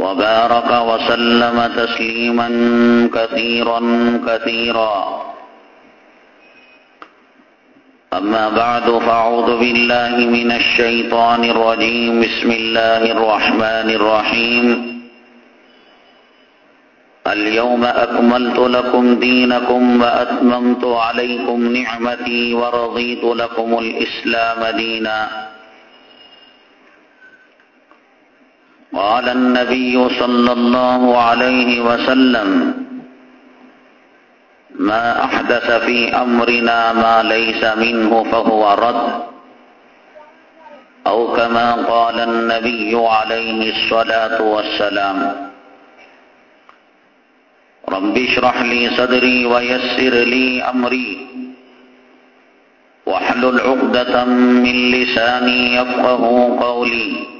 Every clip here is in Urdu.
وبارك وسلم تسليما كثيرا كثيرا. أما بعد فأعوذ بالله من الشيطان الرجيم. بسم الله الرحمن الرحيم. اليوم أكملت لكم دينكم وأتممت عليكم نعمتي ورضيت لكم الإسلام دينا. قال النبي صلى الله عليه وسلم ما أحدث في أمرنا ما ليس منه فهو رد. أو كما قال النبي عليه الصلاة والسلام رب اشرح لي صدري ويسر لي أمري واحلل عقدة من لساني يفقه قولي.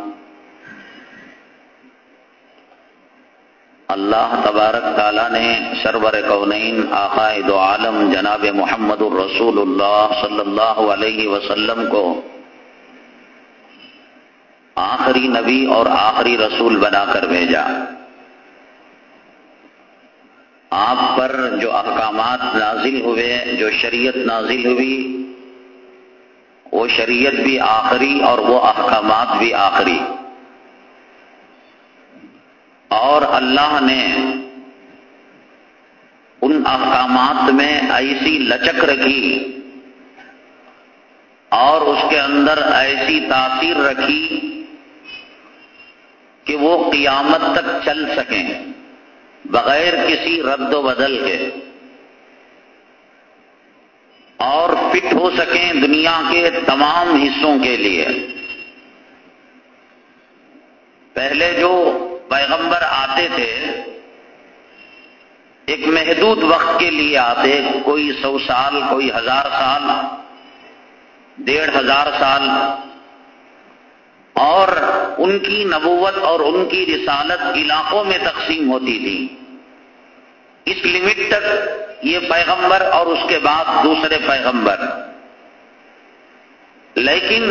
اللہ تبارک تعالیٰ نے سرور کونین، آقائد عالم جناب محمد الرسول اللہ صلی اللہ علیہ وسلم کو آخری نبی اور آخری رسول بنا کر بھیجا۔ آپ پر جو احکامات نازل ہوئے، جو شریعت نازل ہوئی، وہ شریعت بھی آخری اور وہ احکامات بھی آخری اور اللہ نے ان احکامات میں ایسی لچک رکھی اور اس کے اندر ایسی تاثیر رکھی کہ وہ قیامت تک چل سکیں بغیر کسی رد و بدل کے اور فٹ ہو سکیں دنیا کے تمام حصوں کے لیے۔ پہلے جو پیغمبر آتے تھے، ایک محدود وقت کے لیے آتے، کوئی سو سال، کوئی ہزار سال، ڈیڑھ ہزار سال، اور ان کی نبوت اور ان کی رسالت علاقوں میں تقسیم ہوتی تھی۔ اس لمٹ تک یہ پیغمبر اور اس کے بعد دوسرے پیغمبر۔ لیکن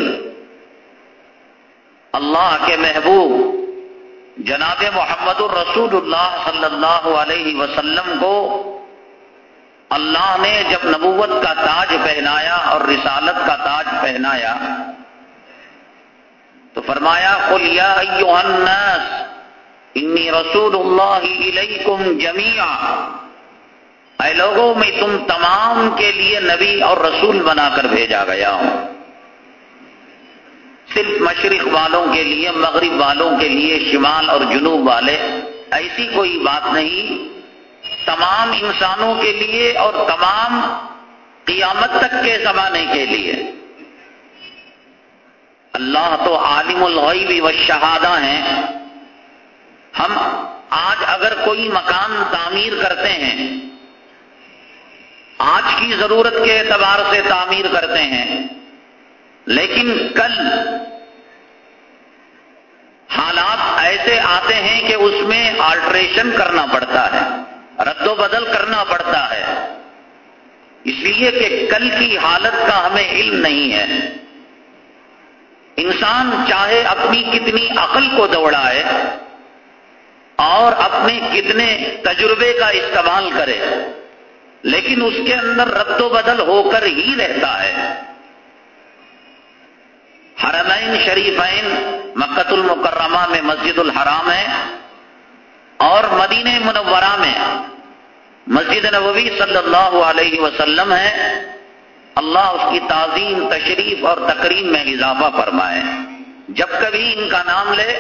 اللہ کے محبوب جناب محمد الرسول اللہ صلی اللہ علیہ وسلم کو اللہ نے جب نبوت کا تاج پہنایا اور رسالت کا تاج پہنایا تو فرمایا، قل یا ایوہ الناس، انی رسول اللہ الیکم جمیعا۔ اے لوگوں، میں تم تمام کے لیے نبی اور رسول بنا کر بھیجا گیا ہوں۔ صرف مشرق والوں کے لیے، مغرب والوں کے لیے، شمال اور جنوب والے، ایسی کوئی بات نہیں۔ تمام انسانوں کے لیے اور تمام قیامت تک کے زمانے کے لیے۔ اللہ تو عالم الغیب و شہادہ ہیں۔ ہم آج اگر کوئی مکان تعمیر کرتے ہیں، آج کی ضرورت کے اعتبار سے تعمیر کرتے ہیں۔ لیکن کل حالات ایسے آتے ہیں کہ اس میں آلٹریشن کرنا پڑتا ہے، رد و بدل کرنا پڑتا ہے۔ اس لیے کہ کل کی حالت کا ہمیں علم نہیں ہے۔ انسان چاہے اپنی کتنی عقل کو دوڑائے اور اپنے کتنے تجربے کا استعمال کرے، لیکن اس کے اندر رد و بدل ہو کر ہی رہتا ہے۔ حرمین شریفین مکت المکرمہ میں مسجد الحرام ہے اور مدینہ منورہ میں مسجد نبوی صلی اللہ علیہ وسلم ہے، اللہ اس کی تعظیم، تشریف اور تقریم میں اضافہ فرمائے۔ جب کبھی ان کا نام لے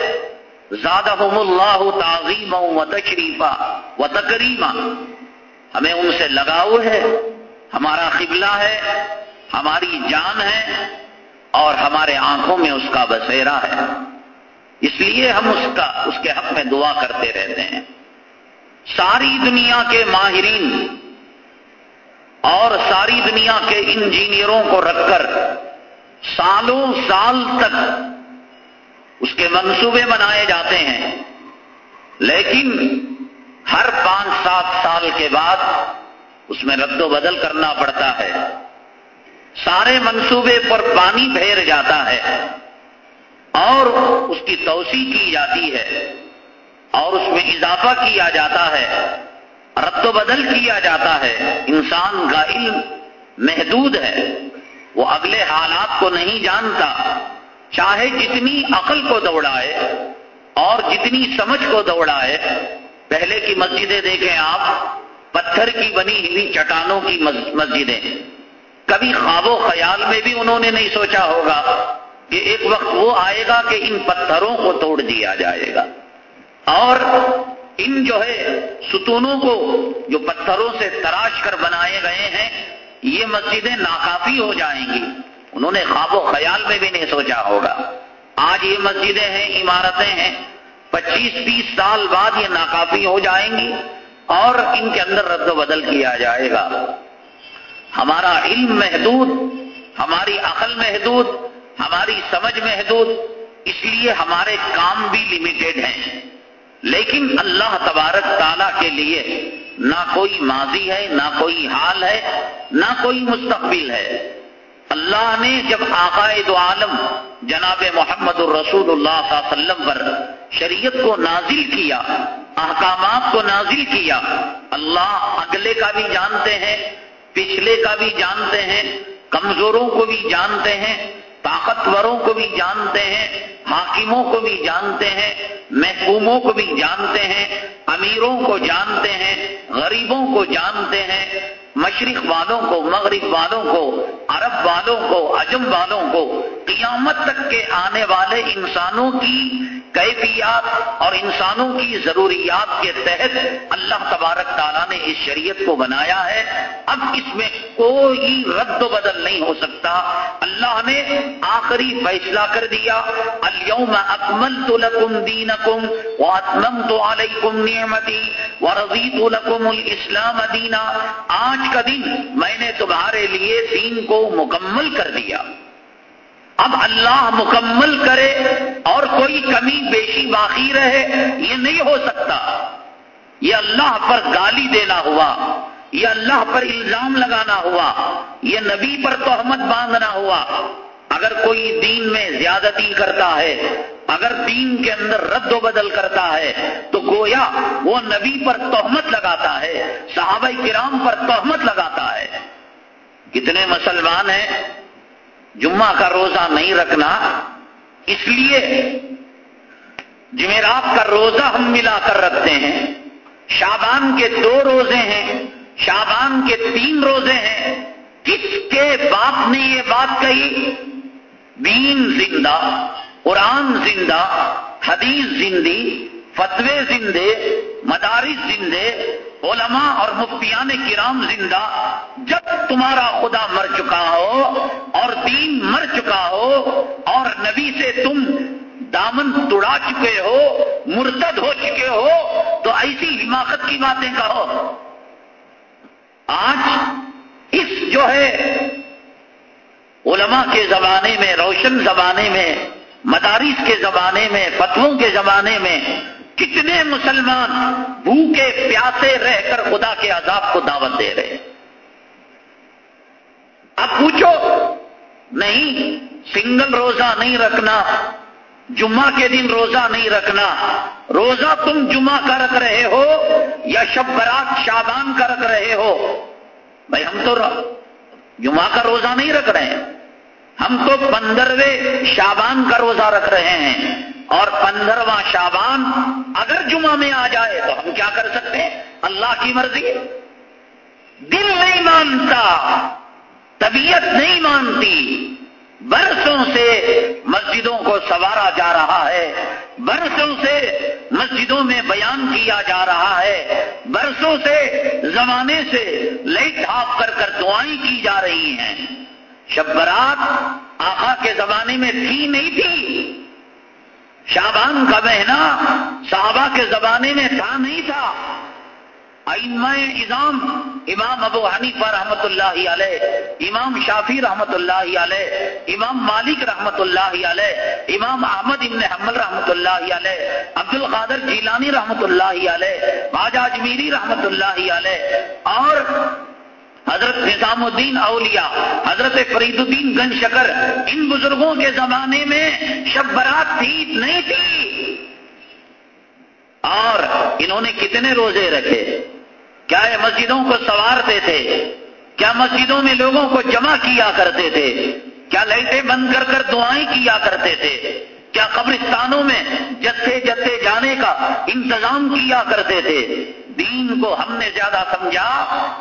زیادہ اللہ تعظیم و تشریفہ و تقریمہ ہمیں ان سے لگاؤ ہے، ہمارا قبلہ ہے، ہماری جان ہے اور ہمارے آنکھوں میں اس کا بسیرا ہے۔ اس لیے ہم اس کا، اس کے حق میں دعا کرتے رہتے ہیں۔ ساری دنیا کے ماہرین اور ساری دنیا کے انجینئروں کو رکھ کر سالوں سال تک اس کے منصوبے بنائے جاتے ہیں۔ لیکن ہر پانچ سات سال کے بعد اس میں رد و بدل کرنا پڑتا ہے۔ سارے منصوبے پر پانی پھیر جاتا ہے اور اس کی توسیع کی جاتی ہے اور اس میں اضافہ کیا جاتا ہے، رد و بدل کیا جاتا ہے۔ انسان کا علم محدود ہے، وہ اگلے حالات کو نہیں جانتا۔ چاہے جتنی عقل کو دوڑائے اور جتنی سمجھ کو دوڑائے، پہلے کی مسجدیں دیکھیں آپ، پتھر کی بنی ہوئی چٹانوں کی مسجدیں۔ کبھی خواب و خیال میں بھی انہوں نے نہیں سوچا ہوگا کہ ایک وقت وہ آئے گا کہ ان پتھروں کو توڑ دیا جائے گا۔ اور ان جو ہے ستونوں کو جو پتھروں سے تراش کر بنائے گئے ہیں، یہ مسجدیں ناکافی ہو جائیں گی۔ انہوں نے خواب و خیال میں بھی نہیں سوچا ہوگا۔ آج یہ مسجدیں ہیں، عمارتیں ہیں۔ پچیس تیس سال بعد یہ ناکافی ہو جائیں گی اور ان کے اندر رد و بدل کیا جائے گا۔ ہمارا علم محدود، ہماری عقل محدود، ہماری سمجھ محدود، اس لیے ہمارے کام بھی لمیٹڈ ہیں۔ لیکن اللہ تبارک تعالیٰ کے لیے نہ کوئی ماضی ہے، نہ کوئی حال ہے، نہ کوئی مستقبل ہے۔ اللہ نے جب دو عالم جناب محمد الرسول اللہ صلی اللہ علیہ وسلم پر شریعت کو نازل کیا، احکامات کو نازل کیا، اللہ اگلے کا بھی جانتے ہیں پچھلے کا بھی جانتے ہیں، کمزوروں کو بھی جانتے ہیں، طاقتوروں کو بھی جانتے ہیں، حاکموں کو بھی جانتے ہیں، محکوموں کو بھی جانتے ہیں، امیروں کو جانتے ہیں، غریبوں کو جانتے ہیں مشرق والوں کو، مغرب والوں کو، عرب والوں کو، عجم والوں کو قیامت تک کے آنے والے انسانوں کی کیفیات اور انسانوں کی ضروریات کے تحت اللہ تبارک تعالیٰ نے اس شریعت کو بنایا ہے۔ اب اس میں کوئی رد و بدل نہیں ہو سکتا۔ اللہ نے آخری فیصلہ کر دیا۔ اليوم اکملت لکم دینکم واتممت علیکم نعمتی ورضیت لکم الاسلام دینا۔ آج کا دن میں نے تمہارے لیے دین کو مکمل کر دیا۔ اب اللہ مکمل کرے اور کوئی کمی بیشی باقی رہے، یہ نہیں ہو سکتا۔ یہ اللہ پر گالی دینا ہوا، یہ اللہ پر الزام لگانا ہوا، یہ نبی پر تہمت باندھنا ہوا۔ اگر کوئی دین میں زیادتی کرتا ہے، اگر دین کے اندر رد و بدل کرتا ہے، تو گویا وہ نبی پر تہمت لگاتا ہے، صحابہ کرام پر تہمت لگاتا ہے۔ کتنے مسلمان ہیں، جمعہ کا روزہ نہیں رکھنا۔ اس لیے جمعرات کا روزہ ہم ملا کر رکھتے ہیں۔ شابان کے دو روزے ہیں شابان کے تین روزے ہیں۔ کس کے باپ نے یہ بات کہی؟ دین زندہ، قرآن زندہ، حدیث زندی، فتوے زندے، مدارس زندے، علماء اور مفتیان کرام زندہ۔ جب تمہارا خدا مر چکا ہو اور دین مر چکا ہو اور نبی سے تم دامن توڑا چکے ہو، مرتد ہو چکے ہو، تو ایسی حماقت کی باتیں کہو۔ آج اس جو ہے علماء کے زمانے میں، روشن زمانے میں، مدارس کے زمانے میں، فتووں کے زمانے میں کتنے مسلمان بھوکے پیاسے رہ کر خدا کے عذاب کو دعوت دے رہے نہیں، سنگل روزہ نہیں رکھنا، جمعہ کے دن روزہ نہیں رکھنا، روزہ تم جمعہ کا رکھ رہے ہو یا شب برات شابان کا رکھ رہے ہو؟ بھائی ہم تو جمعہ کا روزہ نہیں رکھ رہے ہیں۔ ہم تو پندرہویں شابان کا روزہ رکھ رہے ہیں۔ اور پندرہواں شابان اگر جمعہ میں آ جائے تو ہم کیا کر سکتے ہیں؟ اللہ کی مرضی دل نہیں مانتا، طبیعت نہیں مانتی برسوں سے مسجدوں کو سوارا جا رہا ہے۔ برسوں سے مسجدوں میں بیان کیا جا رہا ہے۔ برسوں سے زمانے سے لائٹ آف کر کر دعائیں کی جا رہی ہیں۔ شب برات آقا کے زمانے میں تھی نہیں تھی۔ شابان کا مہینہ صحابہ کے زمانے میں تھا نہیں تھا۔ ازام امام ابو حنیفہ رحمت اللہ علیہ، امام شافی رحمت اللہ علیہ، امام مالک رحمت اللہ علیہ، امام احمد ابن حمل رحمت اللہ علیہ عبد القادر جیلانی رحمت اللہ علیہ باجا اجمیری رحمت اللہ علیہ، اور حضرت نظام الدین اولیاء، حضرت فرید الدین گن شکر ان بزرگوں کے زمانے میں شب برات تھی نہیں تھی۔ اور انہوں نے کتنے روزے رکھے؟ کیا یہ مسجدوں کو سوارتے تھے؟ کیا مسجدوں میں لوگوں کو جمع کیا کرتے تھے؟ کیا لائٹیں بند کر کر دعائیں کیا کرتے تھے؟ کیا قبرستانوں میں جتھے جتھے جانے کا انتظام کیا کرتے تھے؟ دین کو ہم نے زیادہ سمجھا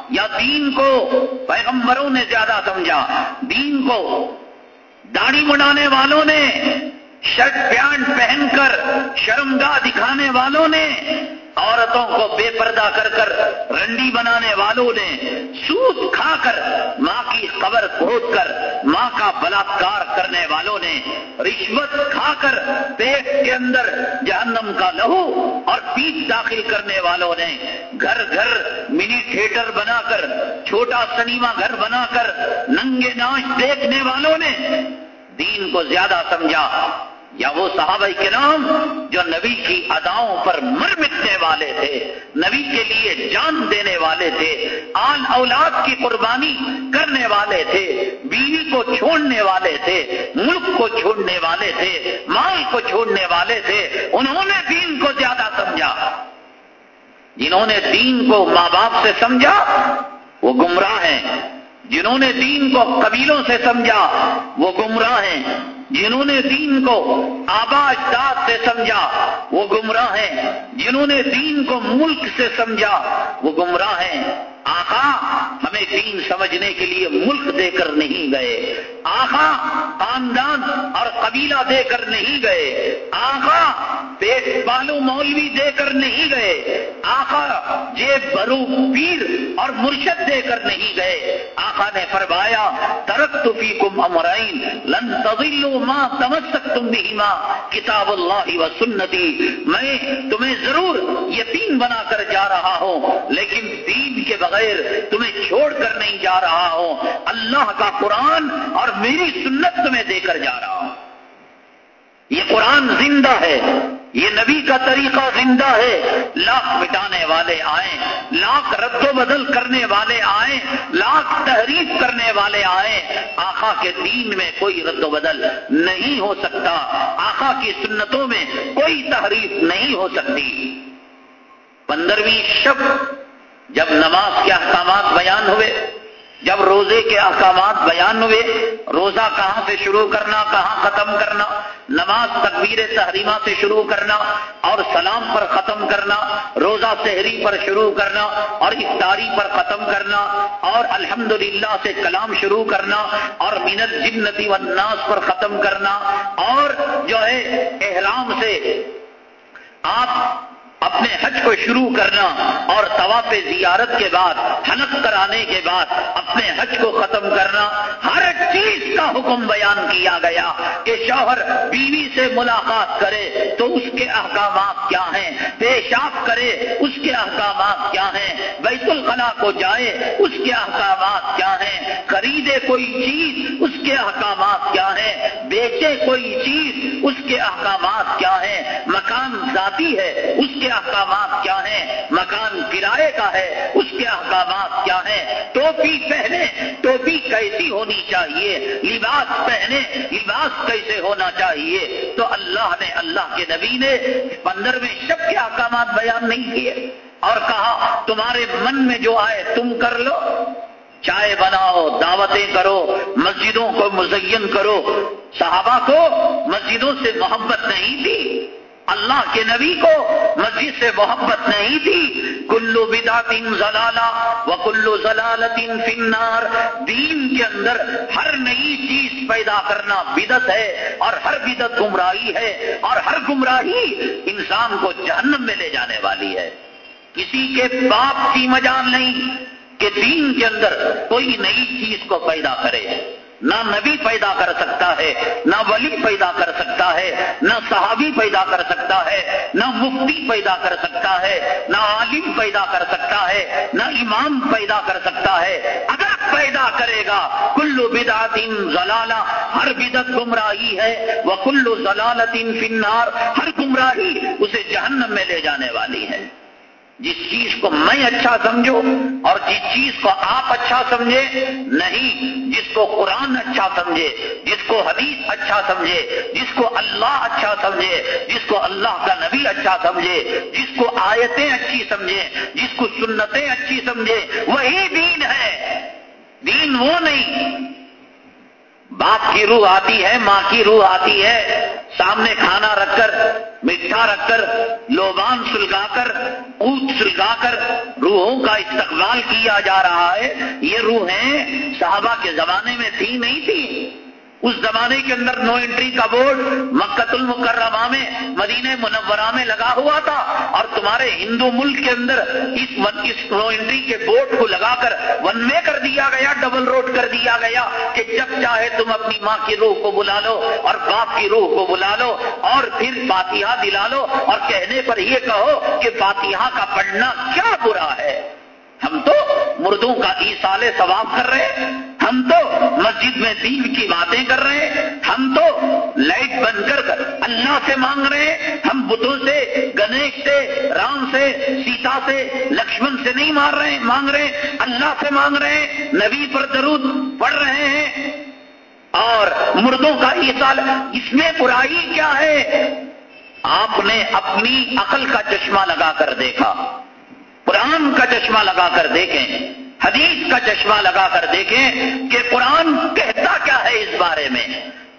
یا دین کو پیغمبروں نے زیادہ سمجھا؟ دین کو داڑھی منانے والوں نے شرٹ پینٹ پہن کر شرمگاہ دکھانے والوں نے، عورتوں کو بے پردہ کر کر رنڈی بنانے والوں نے سوت کھا کر ماں کی قبر کھود کر ماں کا بلاکار کرنے والوں نے رشوت کھا کر پیٹ کے اندر جہنم کا لہو اور پیٹ داخل کرنے والوں نے گھر گھر منی تھیٹر بنا کر، چھوٹا سنیما گھر بنا کر ننگے ناچ دیکھنے والوں نے دین کو زیادہ سمجھا یا وہ صحابہ کے نام جو نبی کی اداؤں پر مر مٹنے والے تھے، نبی کے لیے جان دینے والے تھے آن اولاد کی قربانی کرنے والے تھے، بیوی کو چھوڑنے والے تھے، ملک کو چھوڑنے والے تھے، مال کو چھوڑنے والے تھے، انہوں نے دین کو زیادہ سمجھا۔ جنہوں نے دین کو ماں باپ سے سمجھا، وہ گمراہ ہیں۔ جنہوں نے دین کو قبیلوں سے سمجھا، وہ گمراہ ہیں۔ جنہوں نے دین کو آبا اجداد سے سمجھا، وہ گمراہ ہیں۔ جنہوں نے دین کو ملک سے سمجھا، وہ گمراہ ہیں۔ آخا ہمیں دین سمجھنے کے لیے ملک دے کر نہیں گئے۔ آخا خاندان اور قبیلہ دے کر نہیں گئے۔ آخا پیٹ بالو مولوی دے کر نہیں گئے۔ آخا جیب برو پیر اور مرشد دے کر نہیں گئے۔ آخا نے فرمایا ترک تو فی کم امرائن لن تضلو ماں سمجھ سک تم بھی ماں کتاب اللہ و سنتی۔ میں تمہیں ضرور یتیم بنا کر جا رہا ہوں، لیکن دین کے بغیر تمہیں چھوڑ کر نہیں جا رہا ہوں، اللہ کا قرآن اور میری سنت تمہیں دے کر جا رہا ہوں۔ یہ قرآن زندہ ہے، یہ نبی کا طریقہ زندہ ہے۔ لاکھ مٹانے والے آئیں، لاکھ رد و بدل کرنے والے آئیں، لاکھ تحریف کرنے والے آئیں۔ آخا کے دین میں کوئی رد و بدل نہیں ہو سکتا آخا کی سنتوں میں کوئی تحریف نہیں ہو سکتی۔ پندرہویں شب جب نماز کے احکامات بیان ہوئے، جب روزے کے احکامات بیان ہوئے، روزہ کہاں سے شروع کرنا، کہاں ختم کرنا، نماز تکبیر تحریمہ سے شروع کرنا اور سلام پر ختم کرنا، روزہ تحری پر شروع کرنا اور افطاری پر ختم کرنا اور الحمدللہ سے کلام شروع کرنا اور منت جنتی والناس پر ختم کرنا اور جو ہے احرام سے آپ اپنے حج کو شروع کرنا اور طواف زیارت کے بعد، حلق کرانے کے بعد اپنے حج کو ختم کرنا، ہر چیز کا حکم بیان کیا گیا کہ شوہر بیوی سے ملاقات کرے تو اس کے احکامات کیا ہیں؟ پیشاب کرے، اس کے احکامات کیا ہیں؟ بیت الخلا کو جائے، اس کے احکامات کیا ہیں؟ خریدے کوئی چیز، اس کے احکامات کیا ہیں؟ بیچے کوئی چیز، اس کے احکامات کیا ہیں؟ مکان ذاتی ہے، اس کے احکامات کیا ہیں؟ مکان کرائے کا ہے، اس کے احکامات کیا ہیں؟ ٹوپی پہنے، ٹوپی کیسی ہونی چاہیے؟ لباس پہنے، لباس کیسے ہونا چاہیے؟ تو اللہ نے، اللہ کے نبی نے پندرہویں شب کے احکامات بیان نہیں کیے۔ اور کہا، تمہارے من میں جو آئے، تم کر لو۔ چائے بناؤ، دعوتیں کرو، مسجدوں کو مزین کرو۔ صحابہ کو مسجدوں سے محبت نہیں تھی۔ اللہ کے نبی کو مسجد سے محبت نہیں تھی۔ کلو بداتین زلالہ و کلو زلالت فنار دین کے اندر ہر نئی چیز پیدا کرنا بدت ہے اور ہر بدت گمراہی ہے اور ہر گمراہی انسان کو جہنم میں لے جانے والی ہے۔ کسی کے باپ کی مجال نہیں کہ دین کے اندر کوئی نئی چیز کو پیدا کرے۔ نہ نبی پیدا کر سکتا ہے، نہ ولی پیدا کر سکتا ہے، نہ صحابی پیدا کر سکتا ہے، نہ مفتی پیدا کر سکتا ہے، نہ عالم پیدا کر سکتا ہے، نہ امام پیدا کر سکتا ہے۔ اگر پیدا کرے گا، کلو بدعتین زلالہ ہر بدت گمراہی ہے۔ وہ کلو زلالتین فنار ہر گمراہی اسے جہنم میں لے جانے والی ہے۔ جس چیز کو میں اچھا سمجھو اور جس چیز کو آپ اچھا سمجھے نہیں، جس کو قرآن اچھا سمجھے، جس کو حدیث اچھا سمجھے، جس کو اللہ اچھا سمجھے، جس کو اللہ کا نبی اچھا سمجھے، جس کو آیتیں اچھی سمجھے جس کو سنتیں اچھی سمجھے وہی دین ہے۔ دین وہ نہیں باپ کی روح آتی ہے، ماں کی روح آتی ہے۔ سامنے کھانا رکھ کر، میٹھا رکھ کر، لوبان سلگا کر، اونٹ سلگا کر روحوں کا استقبال کیا جا رہا ہے۔ یہ روحیں صحابہ کے زمانے میں تھی نہیں تھی اس زمانے کے اندر نو انٹری کا بورڈ مکت المکرمہ میں، مدینہ منورہ میں لگا ہوا تھا۔ اور تمہارے ہندو ملک کے اندر اس اس نو انٹری کے بورڈ کو لگا کر ون میں کر دیا گیا، ڈبل روڈ کر دیا گیا کہ جب چاہے تم اپنی ماں کی روح کو بلا لو اور باپ کی روح کو بلا لو اور پھر فاتحہ دلا لو اور کہنے پر یہ کہو کہ فاتحہ کا پڑھنا کیا برا ہے۔ ہم تو مردوں کا ایسال ثواب کر رہے ہیں۔ ہم تو مسجد میں دین کی باتیں کر رہے ہیں۔ ہم تو لائٹ بند کر اللہ سے مانگ رہے ہیں۔ ہم بتوں سے، گنیش سے، رام سے، سیتا سے، لکشمن سے نہیں مار رہے ہیں، مانگ رہے ہیں۔ اللہ سے مانگ رہے ہیں۔ نبی پر درود پڑھ رہے ہیں۔ اور مردوں کا ایسال اس میں برائی کیا ہے؟ آپ نے اپنی عقل کا چشمہ لگا کر دیکھا۔ قرآن کا چشمہ لگا کر دیکھیں، حدیث کا چشمہ لگا کر دیکھیں کہ قرآن کہتا کیا ہے اس بارے میں۔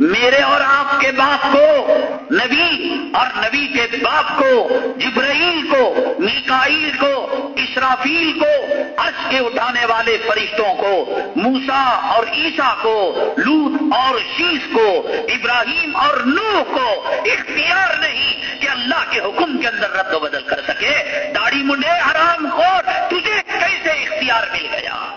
میرے اور آپ کے باپ کو، نبی اور نبی کے باپ کو، جبرائیل کو، میکائیل کو، اسرافیل کو، عرش کے اٹھانے والے فرشتوں کو موسا اور عیسا کو، لوت اور شیش کو، ابراہیم اور نوح کو، اختیار نہیں کہ اللہ کے حکم کے اندر رد و بدل کر سکے۔ داڑھی منڈے، حرام خور، تجھے کیسے اختیار مل گیا؟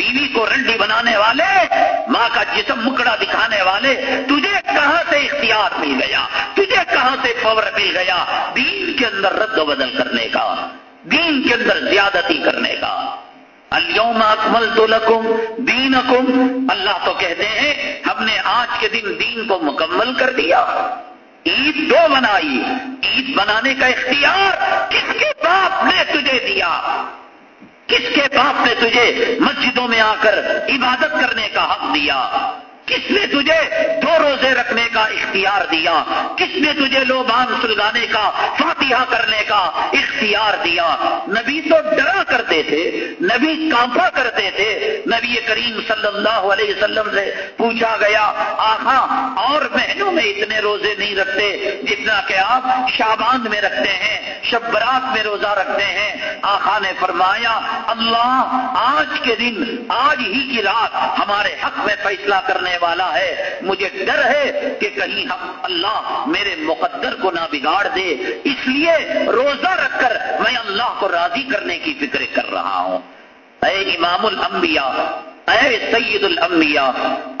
بیوی کو رنڈی بنانے والے، ماں کا جسم مکڑا دکھانے والے، تجھے کہاں سے اختیار مل گیا؟ تجھے کہاں سے پور مل گیا؟ دین کے اندر رد و بدل کرنے کا، دین کے اندر زیادتی کرنے کا۔ الوم اکمل تو لکم دین اللہ تو کہتے ہیں، ہم نے آج کے دن دین کو مکمل کر دیا۔ عید دو بنائی عید بنانے کا اختیار کس کے باپ نے تجھے دیا؟ کس کے باپ نے تجھے مسجدوں میں آ کر عبادت کرنے کا حق دیا؟ کس نے تجھے دو روزے رکھنے کا اختیار دیا؟ کس نے تجھے لوبان سلگانے کا، فاتحہ کرنے کا اختیار دیا؟ نبی تو ڈرا کرتے تھے، نبی کانپا کرتے تھے، نبی کریم صلی اللہ علیہ وسلم سے پوچھا گیا آخا اور مہینوں میں اتنے روزے نہیں رکھتے جتنا کہ آپ شابان میں رکھتے ہیں شب برات میں روزہ رکھتے ہیں۔ آخا نے فرمایا، اللہ، آج کے دن، آج ہی کی رات ہمارے حق میں فیصلہ کرنے والا ہے۔ مجھے ڈر ہے کہ کہیں ہم اللہ میرے مقدر کو نہ بگاڑ دے۔ اس لیے روزہ رکھ کر میں اللہ کو راضی کرنے کی فکر کر رہا ہوں۔ اے امام الانبیاء، اے سید الانبیاء،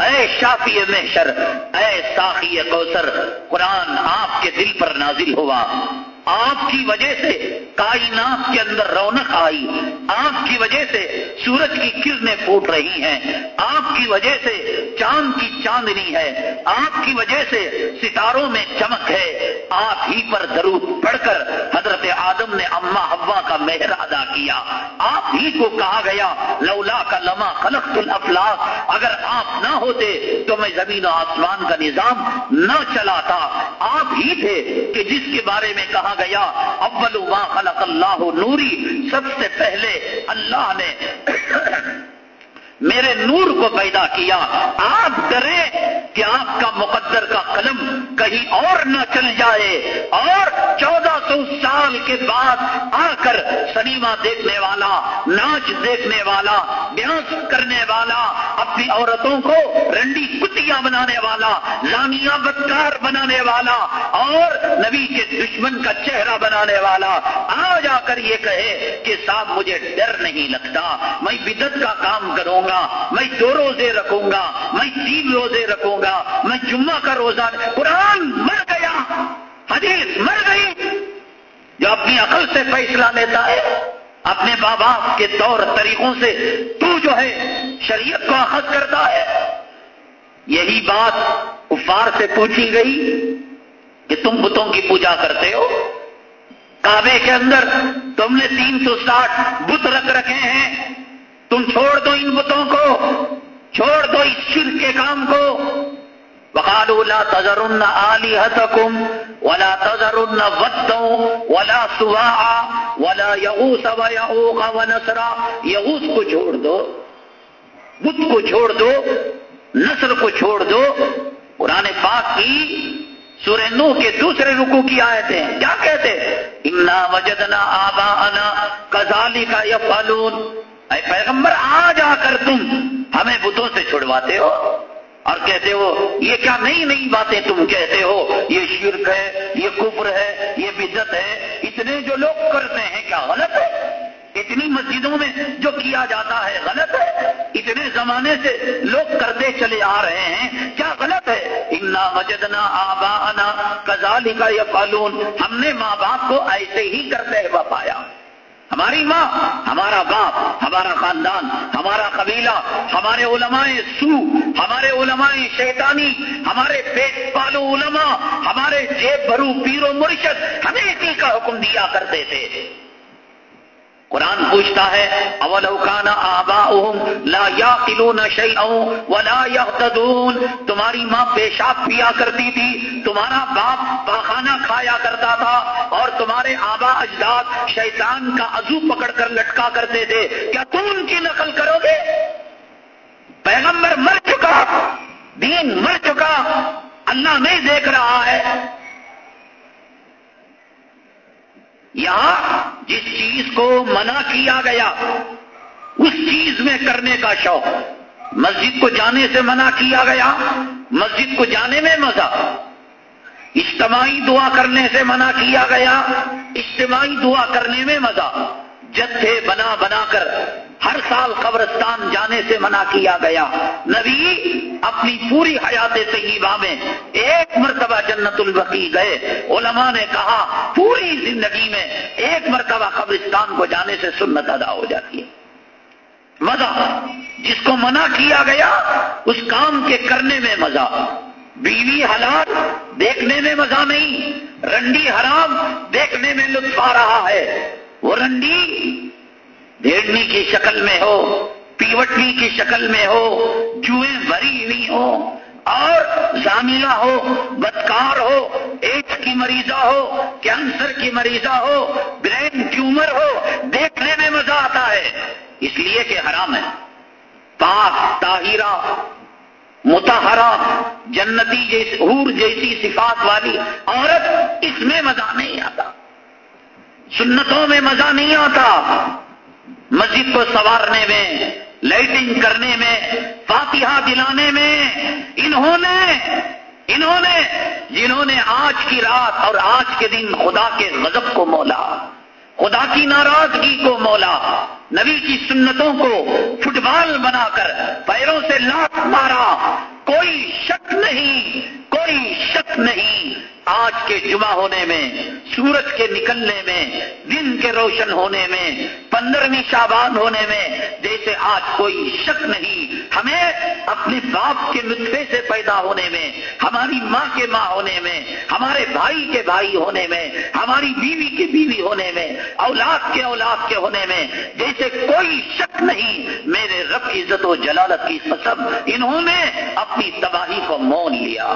اے شافی محشر، اے ساخی کوثر، قرآن آپ کے دل پر نازل ہوا۔ آپ کی وجہ سے کائنات کے اندر رونق آئی، آپ کی وجہ سے سورج کی کرنیں پھوٹ رہی ہیں، آپ کی وجہ سے چاند کی چاندنی ہے، آپ کی وجہ سے ستاروں میں چمک ہے۔ آپ ہی پر درود پڑھ کر حضرت آدم نے اما ہوا کا مہر ادا کیا۔ آپ ہی کو کہا گیا، لولا کا لما خلق الافلاق۔ اگر آپ نہ ہوتے تو میں زمین و آسمان کا نظام نہ چلاتا۔ آپ ہی تھے کہ جس کے بارے میں کہا گیا اول ما خلق اللہ نوری سب سے پہلے اللہ نے میرے نور کو پیدا کیا۔ آپ ڈرے کہ آپ کا مقدر کا قلم کہیں اور نہ چل جائے۔ اور چودہ سو سال کے بعد آ کر سنیما دیکھنے والا، ناچ دیکھنے والا بیاس کرنے والا، اپنی عورتوں کو رنڈی کتیاں بنانے والا لانیاں بدکار بنانے والا، اور نبی کے دشمن کا چہرہ بنانے والا۔ آ جا کر یہ کہے کہ صاحب مجھے ڈر نہیں لگتا۔ میں بدت کا کام کروں گا۔ میں دو روزے رکھوں گا، میں تین روزے رکھوں گا، میں جمعہ کا روزہ، قرآن مر گیا، حدیث مر گئی۔ جو اپنی عقل سے فیصلہ لیتا ہے، اپنے ماں باپ کے طور طریقوں سے تو جو ہے، شریعت کو اخذ کرتا ہے۔ یہی بات کفار سے پوچھی گئی کہ تم بتوں کی پوجا کرتے ہو؟ کعبے کے اندر تم نے تین سو ساٹھ بت رکھ رکھے ہیں۔ تم چھوڑ دو ان بتوں کو، چھوڑ دو اس شرک کے کام کو۔ وقالوا لا تذرن آلهتكم ولا تذرن ودا ولا سواعا ولا يغوث ويعوق ونسرا یغوث کو چھوڑ دو، بت کو چھوڑ دو، نصر کو چھوڑ دو۔ قرآن پاک کی سورہ نو کے دوسرے رکو کی آیتیں کیا کہتے انا وجدنا آباءنا كذلك يفعلون اے پیغمبر، آ جا کر تم ہمیں بتوں سے چھڑواتے ہو۔ اور کہتے ہو، یہ کیا نئی نئی باتیں تم کہتے ہو؟ یہ شرک ہے، یہ کفر ہے، یہ بدت ہے۔ اتنے جو لوگ کرتے ہیں، کیا غلط ہے؟ اتنی مسجدوں میں جو کیا جاتا ہے، غلط ہے؟ اتنے زمانے سے لوگ کرتے چلے آ رہے ہیں، کیا غلط ہے؟ انا مجدنا آبا انا کزالی کا یہ ہم نے ماں باپ کو ایسے ہی کرتے ہوئے پایا۔ ہماری ماں، ہمارا باپ، ہمارا خاندان، ہمارا قبیلہ، ہمارے علماء سو، ہمارے علماء شیطانی، ہمارے پیٹ پالو علماء، ہمارے جیب بھرو پیرو مرشد ہمیں اسی کا حکم دیا کرتے تھے۔ قرآن پوچھتا ہے اول اوکان آبا لا یا کلو نہ ولا یا تمہاری ماں پیشاب پیا کرتی تھی، تمہارا باپ پاخانہ کھایا کرتا تھا اور تمہارے آبا اجداد شیطان کا عزو پکڑ کر لٹکا کرتے تھے۔ کیا تم ان کی نقل کرو گے؟ پیغمبر مر چکا، دین مر چکا، اللہ نہیں دیکھ رہا ہے۔ یہاں جس چیز کو منع کیا گیا، اس چیز میں کرنے کا شوق۔ مسجد کو جانے سے منع کیا گیا، مسجد کو جانے میں مزہ۔ اجتماعی دعا کرنے سے منع کیا گیا، اجتماعی دعا کرنے میں مزہ۔ جتھے بنا بنا کر ہر سال قبرستان جانے سے منع کیا گیا۔ نبی اپنی پوری حیات طیبہ میں ایک مرتبہ جنت البقی گئے۔ علماء نے کہا، پوری زندگی میں ایک مرتبہ قبرستان کو جانے سے سنت ادا ہو جاتی ہے۔ مزہ، جس کو منع کیا گیا، اس کام کے کرنے میں مزہ۔ بیوی حالات دیکھنے میں مزہ نہیں۔ رنڈی حرام، دیکھنے میں لطف آ رہا ہے۔ وہ رنڈی بھیڑنی کی شکل میں ہو پیوٹنی کی شکل میں ہو، جوئیں بھری ہوئی ہو، اور زاملہ ہو، بدکار ہو ایڈس کی مریضہ ہو، کینسر کی مریضہ ہو، برین ٹیومر ہو، دیکھنے میں مزہ آتا ہے۔ اس لیے کہ حرام ہے۔ پاک، طاہرہ متحرہ جنتی جیسی حور جیسی صفات والی عورت اس میں مزہ نہیں آتا۔ سنتوں میں مزہ نہیں آتا۔ مسجد کو سوارنے میں، لائٹنگ کرنے میں، فاتحہ دلانے میں انہوں نے انہوں نے، جنہوں نے آج کی رات اور آج کے دن خدا کے غضب کو مولا، خدا کی ناراضگی کو مولا، نبی کی سنتوں کو فٹ بال بنا کر پیروں سے لاکھ مارا، کوئی شک نہیں، کوئی شک نہیں۔ آج کے جمعہ ہونے میں، سورج کے نکلنے میں، دن کے روشن ہونے میں، پندرہویں شابان ہونے میں، جیسے آج کوئی شک نہیں، ہمیں اپنے باپ کے نطفے سے پیدا ہونے میں، ہماری ماں کے ماں ہونے میں، ہمارے بھائی کے بھائی ہونے میں، ہماری بیوی کے بیوی ہونے میں، اولاد کے اولاد کے ہونے میں، جیسے کوئی شک نہیں، میرے رب عزت و جلالت کی قسم، انہوں نے اپنی تباہی کو مول لیا۔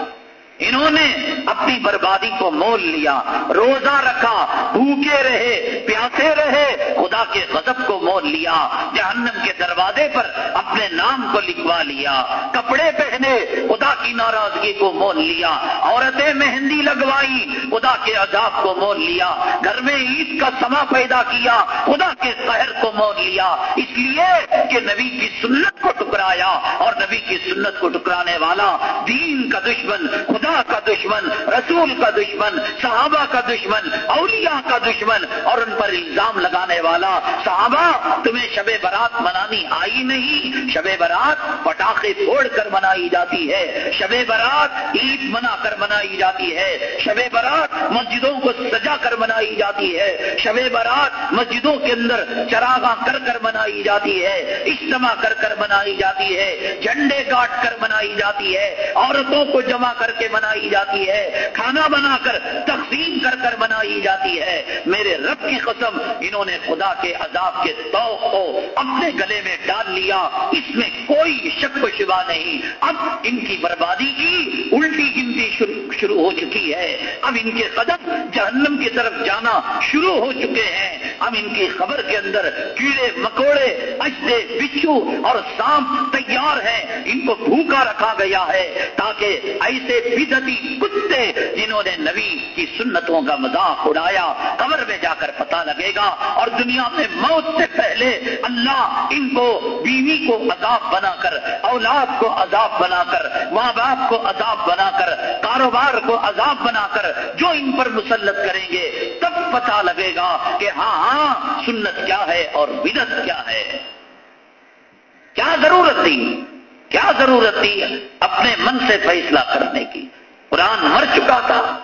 انہوں نے اپنی بربادی کو مول لیا، روزہ رکھا، بھوکے رہے، پیاسے رہے، خدا کے غضب کو مول لیا، جہنم کے دروازے پر اپنے نام کو لکھوا لیا، کپڑے پہنے، خدا کی ناراضگی کو مول لیا، عورتیں مہندی لگوائی، خدا کے عذاب کو مول لیا، گھر میں عید کا سما پیدا کیا، خدا کے قہر کو مول لیا، اس لیے کہ نبی کی سنت کو ٹکرایا اور نبی کی سنت کو ٹکرانے والا دین کا دشمن خدا خدا کا دشمن، رسول کا دشمن، صحابہ کا دشمن، اولیاء کا دشمن، اور ان پر الزام لگانے والا صحابہ، تمہیں شب برات منانی آئی نہیں۔ شب برات پٹاخے پھوڑ کر منائی جاتی ہے۔ شب برات عید منا کر منائی جاتی ہے۔ شب برات مسجدوں کو سجا کر منائی جاتی ہے۔ شب برات مسجدوں کے اندر چراغاں کر کر منائی جاتی ہے۔ اجتماع کر کر منائی جاتی ہے۔ جھنڈے کاٹ کر منائی جاتی ہے۔ عورتوں کو جمع کر کے بنائی جاتی ہے، کھانا بنا کر، تقسیم کر کر بنائی جاتی ہے۔ میرے رب کی قسم، انہوں نے خدا کے عذاب کے توق کو اپنے گلے میں ڈال لیا۔ اس میں کوئی شک و شبہ نہیں۔ اب ان کی بربادی کی الٹی گنتی شروع ہو چکی ہے۔ اب ان کے قدم جہنم کی طرف جانا شروع ہو چکے ہیں۔ اب ان کی خبر کے اندر کیڑے، مکوڑے اجدے بچھو اور سانپ تیار ہیں، ان کو بھوکا رکھا گیا ہے تاکہ ایسے بدتی کتے جنہوں نے نبی کی سنتوں کا مذاق اڑایا، قبر میں جا کر پتا لگے گا اور دنیا میں موت سے پہلے اللہ ان کو بیوی کو عذاب بنا کر، اولاد کو عذاب بنا کر، ماں باپ کو عذاب بنا کر، کاروبار کو عذاب بنا کر جو ان پر مسلط کریں گے، تب پتا لگے گا کہ ہاں ہاں سنت کیا ہے اور بدت کیا ہے؟ کیا ضرورت تھی؟ کیا ضرورت تھی اپنے من سے فیصلہ کرنے کی؟ قرآن مر چکا تھا،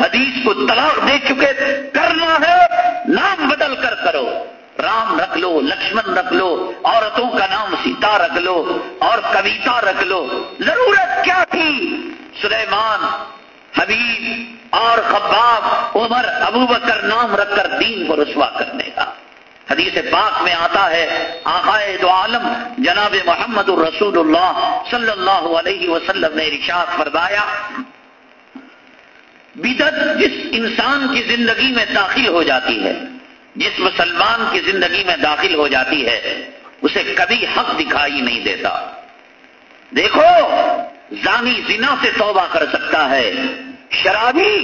حدیث کو طلاق دے چکے، کرنا ہے، نام بدل کر کرو۔ رام رکھ لو، لکشمن رکھ لو، عورتوں کا نام سیتا رکھ لو اور کویتا رکھ لو۔ ضرورت کیا تھی؟ سلیمان حبیب اور خباب عمر ابو بکر نام رکھ کر دین کو رسوا کرنے کا۔ حدیث پاک میں آتا ہے، آقائے دو عالم جناب محمد الرسول اللہ صلی اللہ علیہ وسلم نے رشاد فرمایا بدت جس انسان کی زندگی میں داخل ہو جاتی ہے، جس مسلمان کی زندگی میں داخل ہو جاتی ہے، اسے کبھی حق دکھائی نہیں دیتا۔ دیکھو زانی زنا سے توبہ کر سکتا ہے، شرابی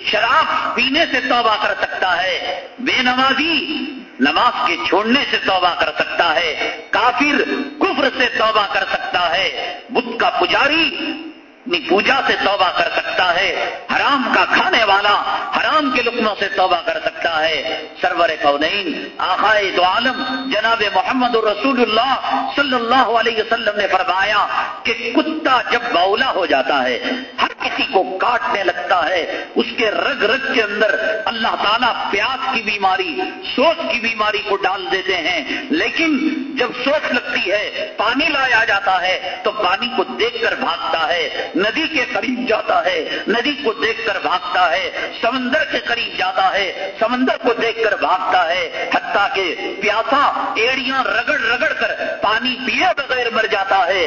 شراب پینے سے توبہ کر سکتا ہے، بے نمازی نماز کے چھوڑنے سے توبہ کر سکتا ہے، کافر کفر سے توبہ کر سکتا ہے، بت کا پجاری اپنی پوجا سے توبہ کر سکتا ہے، حرام کا کھانے والا حرام کے لکموں سے توبہ کر سکتا ہے۔ سرور کونین آخائے دو عالم، جناب محمد رسول اللہ صلی اللہ علیہ وسلم نے فرمایا کہ کتا جب بولا ہو جاتا ہے، ہر کسی کو کاٹنے لگتا ہے۔ اس کے رگ رگ کے اندر اللہ تعالیٰ پیاس کی بیماری سوچ کی بیماری کو ڈال دیتے ہیں۔ لیکن جب سوچ لگتی ہے، پانی لایا جاتا ہے، تو پانی کو دیکھ کر بھاگتا ہے۔ ندی کے قریب جاتا ہے، ندی کو دیکھ کر بھاگتا ہے، سمندر کے قریب جاتا ہے، سمندر کو دیکھ کر بھاگتا ہے، حتیٰ کہ پیاسا ایڑیاں رگڑ رگڑ کر پانی پیے بغیر مر جاتا ہے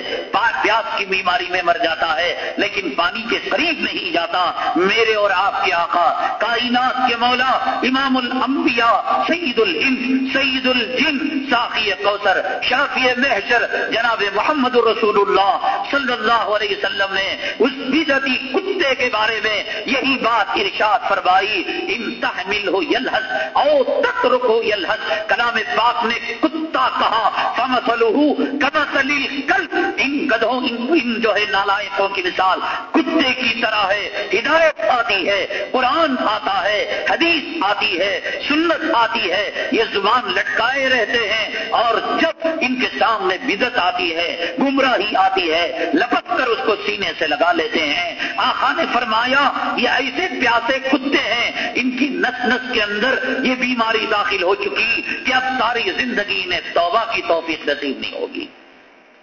پیاس کی بیماری میں مر جاتا ہے، لیکن پانی کے قریب نہیں جاتا۔ میرے اور آپ کے آقا، کائنات کے مولا، امام الانبیاء، سید الہند سید الجن، ساقی کوثر، شافی محشر، جناب محمد رسول اللہ صلی اللہ علیہ وسلم نے اس بدتی کتے کے بارے میں یہی بات ارشاد فرمائی انتحمل ہو یلحس او تک رکو یلحس کلام پاک نے کتا کہا فمسلو کمسلی کل ان گدھوں، ان جو ہے نالائکوں کی مثال کتے کی طرح ہے، ہدایت آتی ہے، قرآن آتا ہے، حدیث آتی ہے، سنت آتی ہے۔ یہ زبان لٹکائے رہتے ہیں اور جب ان کے سامنے بدت آتی ہے، گمراہی آتی ہے لپک کر اس کو سینے سے لگا لیتے ہیں۔ آخا نے فرمایا، یہ ایسے پیاسے کتے ہیں، ان کی نس نس کے اندر یہ بیماری داخل ہو چکی کہ اب ساری زندگی میں توبہ کی توفیق نصیب نہیں ہوگی۔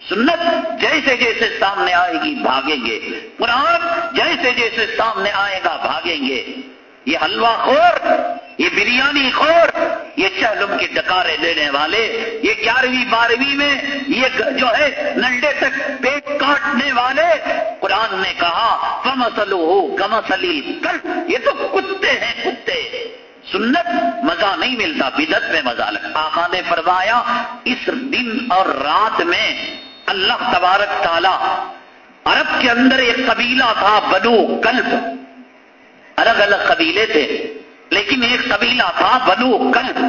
سنت جیسے جیسے سامنے آئے گی، بھاگیں گے۔ قرآن جیسے جیسے سامنے آئے گا، بھاگیں گے۔ یہ حلوہ خور، یہ بریانی خور، یہ چہلم کے ڈکارے لینے والے، یہ گیارہویں، بارہویں میں یہ جو ہے، ننڈے تک پیٹ کاٹنے والے۔ قرآن نے کہا کمسلو ہو کمسلی کل یہ تو کتے ہیں کتے۔ سنت مزہ نہیں ملتا بدت میں مزہ لگتا۔ آقا نے فرمایا، اس دن اور رات میں اللہ تبارک تعالی عرب کے اندر ایک قبیلہ تھا، بنو کلب۔ الگ الگ قبیلے تھے۔ لیکن ایک قبیلہ تھا بنو کلب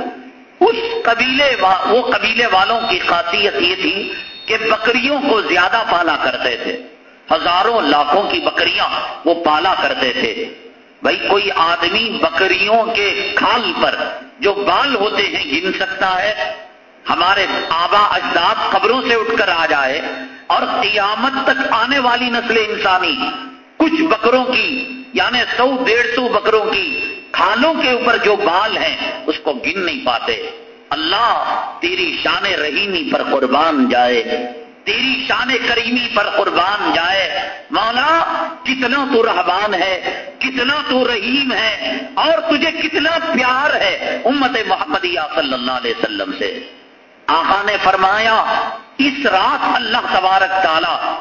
اس قبیلے وہ قبیلے والوں کی خاصیت یہ تھی کہ بکریوں کو زیادہ پالا کرتے تھے۔ ہزاروں لاکھوں کی بکریاں وہ پالا کرتے تھے۔ بھائی، کوئی آدمی بکریوں کے کھال پر جو بال ہوتے ہیں، گن سکتا ہے، ہمارے آبا اجداد قبروں سے اٹھ کر آ جائے اور قیامت تک آنے والی نسل انسانی کچھ بکروں کی یعنی سو ڈیڑھ سو بکروں کی کھالوں کے اوپر جو بال ہیں، اس کو گن نہیں پاتے۔ اللہ تیری شان رحیمی پر قربان جائے۔ تیری شان کریمی پر قربان جائے۔ مولا، کتنا تو رحبان ہے، کتنا تو رحیم ہے، اور تجھے کتنا پیار ہے امت محمدیہ صلی اللہ علیہ وسلم سے۔ آقا نے فرمایا، اس رات اللہ تبارک تعالی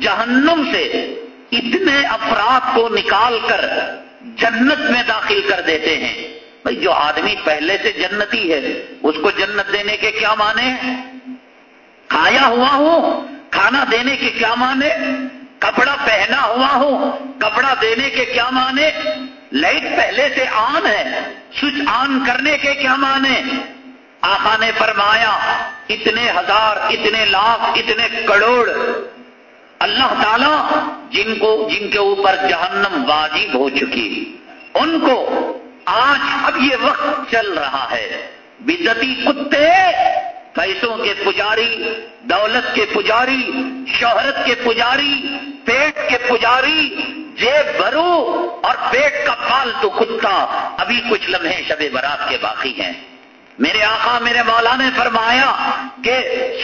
جہنم سے اتنے افراد کو نکال کر جنت میں داخل کر دیتے ہیں۔ بھائی جو آدمی پہلے سے جنتی ہے، اس کو جنت دینے کے کیا مانے کھایا ہوا ہوں، کھانا دینے کے کیا مانے کپڑا پہنا ہوا ہوں، کپڑا دینے کے کیا مانے لائٹ پہلے سے آن ہے، سوئچ آن کرنے کے کیا مانے آقا نے فرمایا، اتنے ہزار، اتنے لاکھ، اتنے کروڑ اللہ تعالی جن کو جن کے اوپر جہنم واجب ہو چکی، ان کو آج اب یہ وقت چل رہا ہے۔ بدتی کتے، پیسوں کے پجاری، دولت کے پجاری، شہرت کے پجاری، پیٹ کے پجاری، جیب بھرو اور پیٹ کا پالتو کتا۔ ابھی کچھ لمحے شب برات کے باقی ہیں۔ میرے آقا، میرے مولا نے فرمایا کہ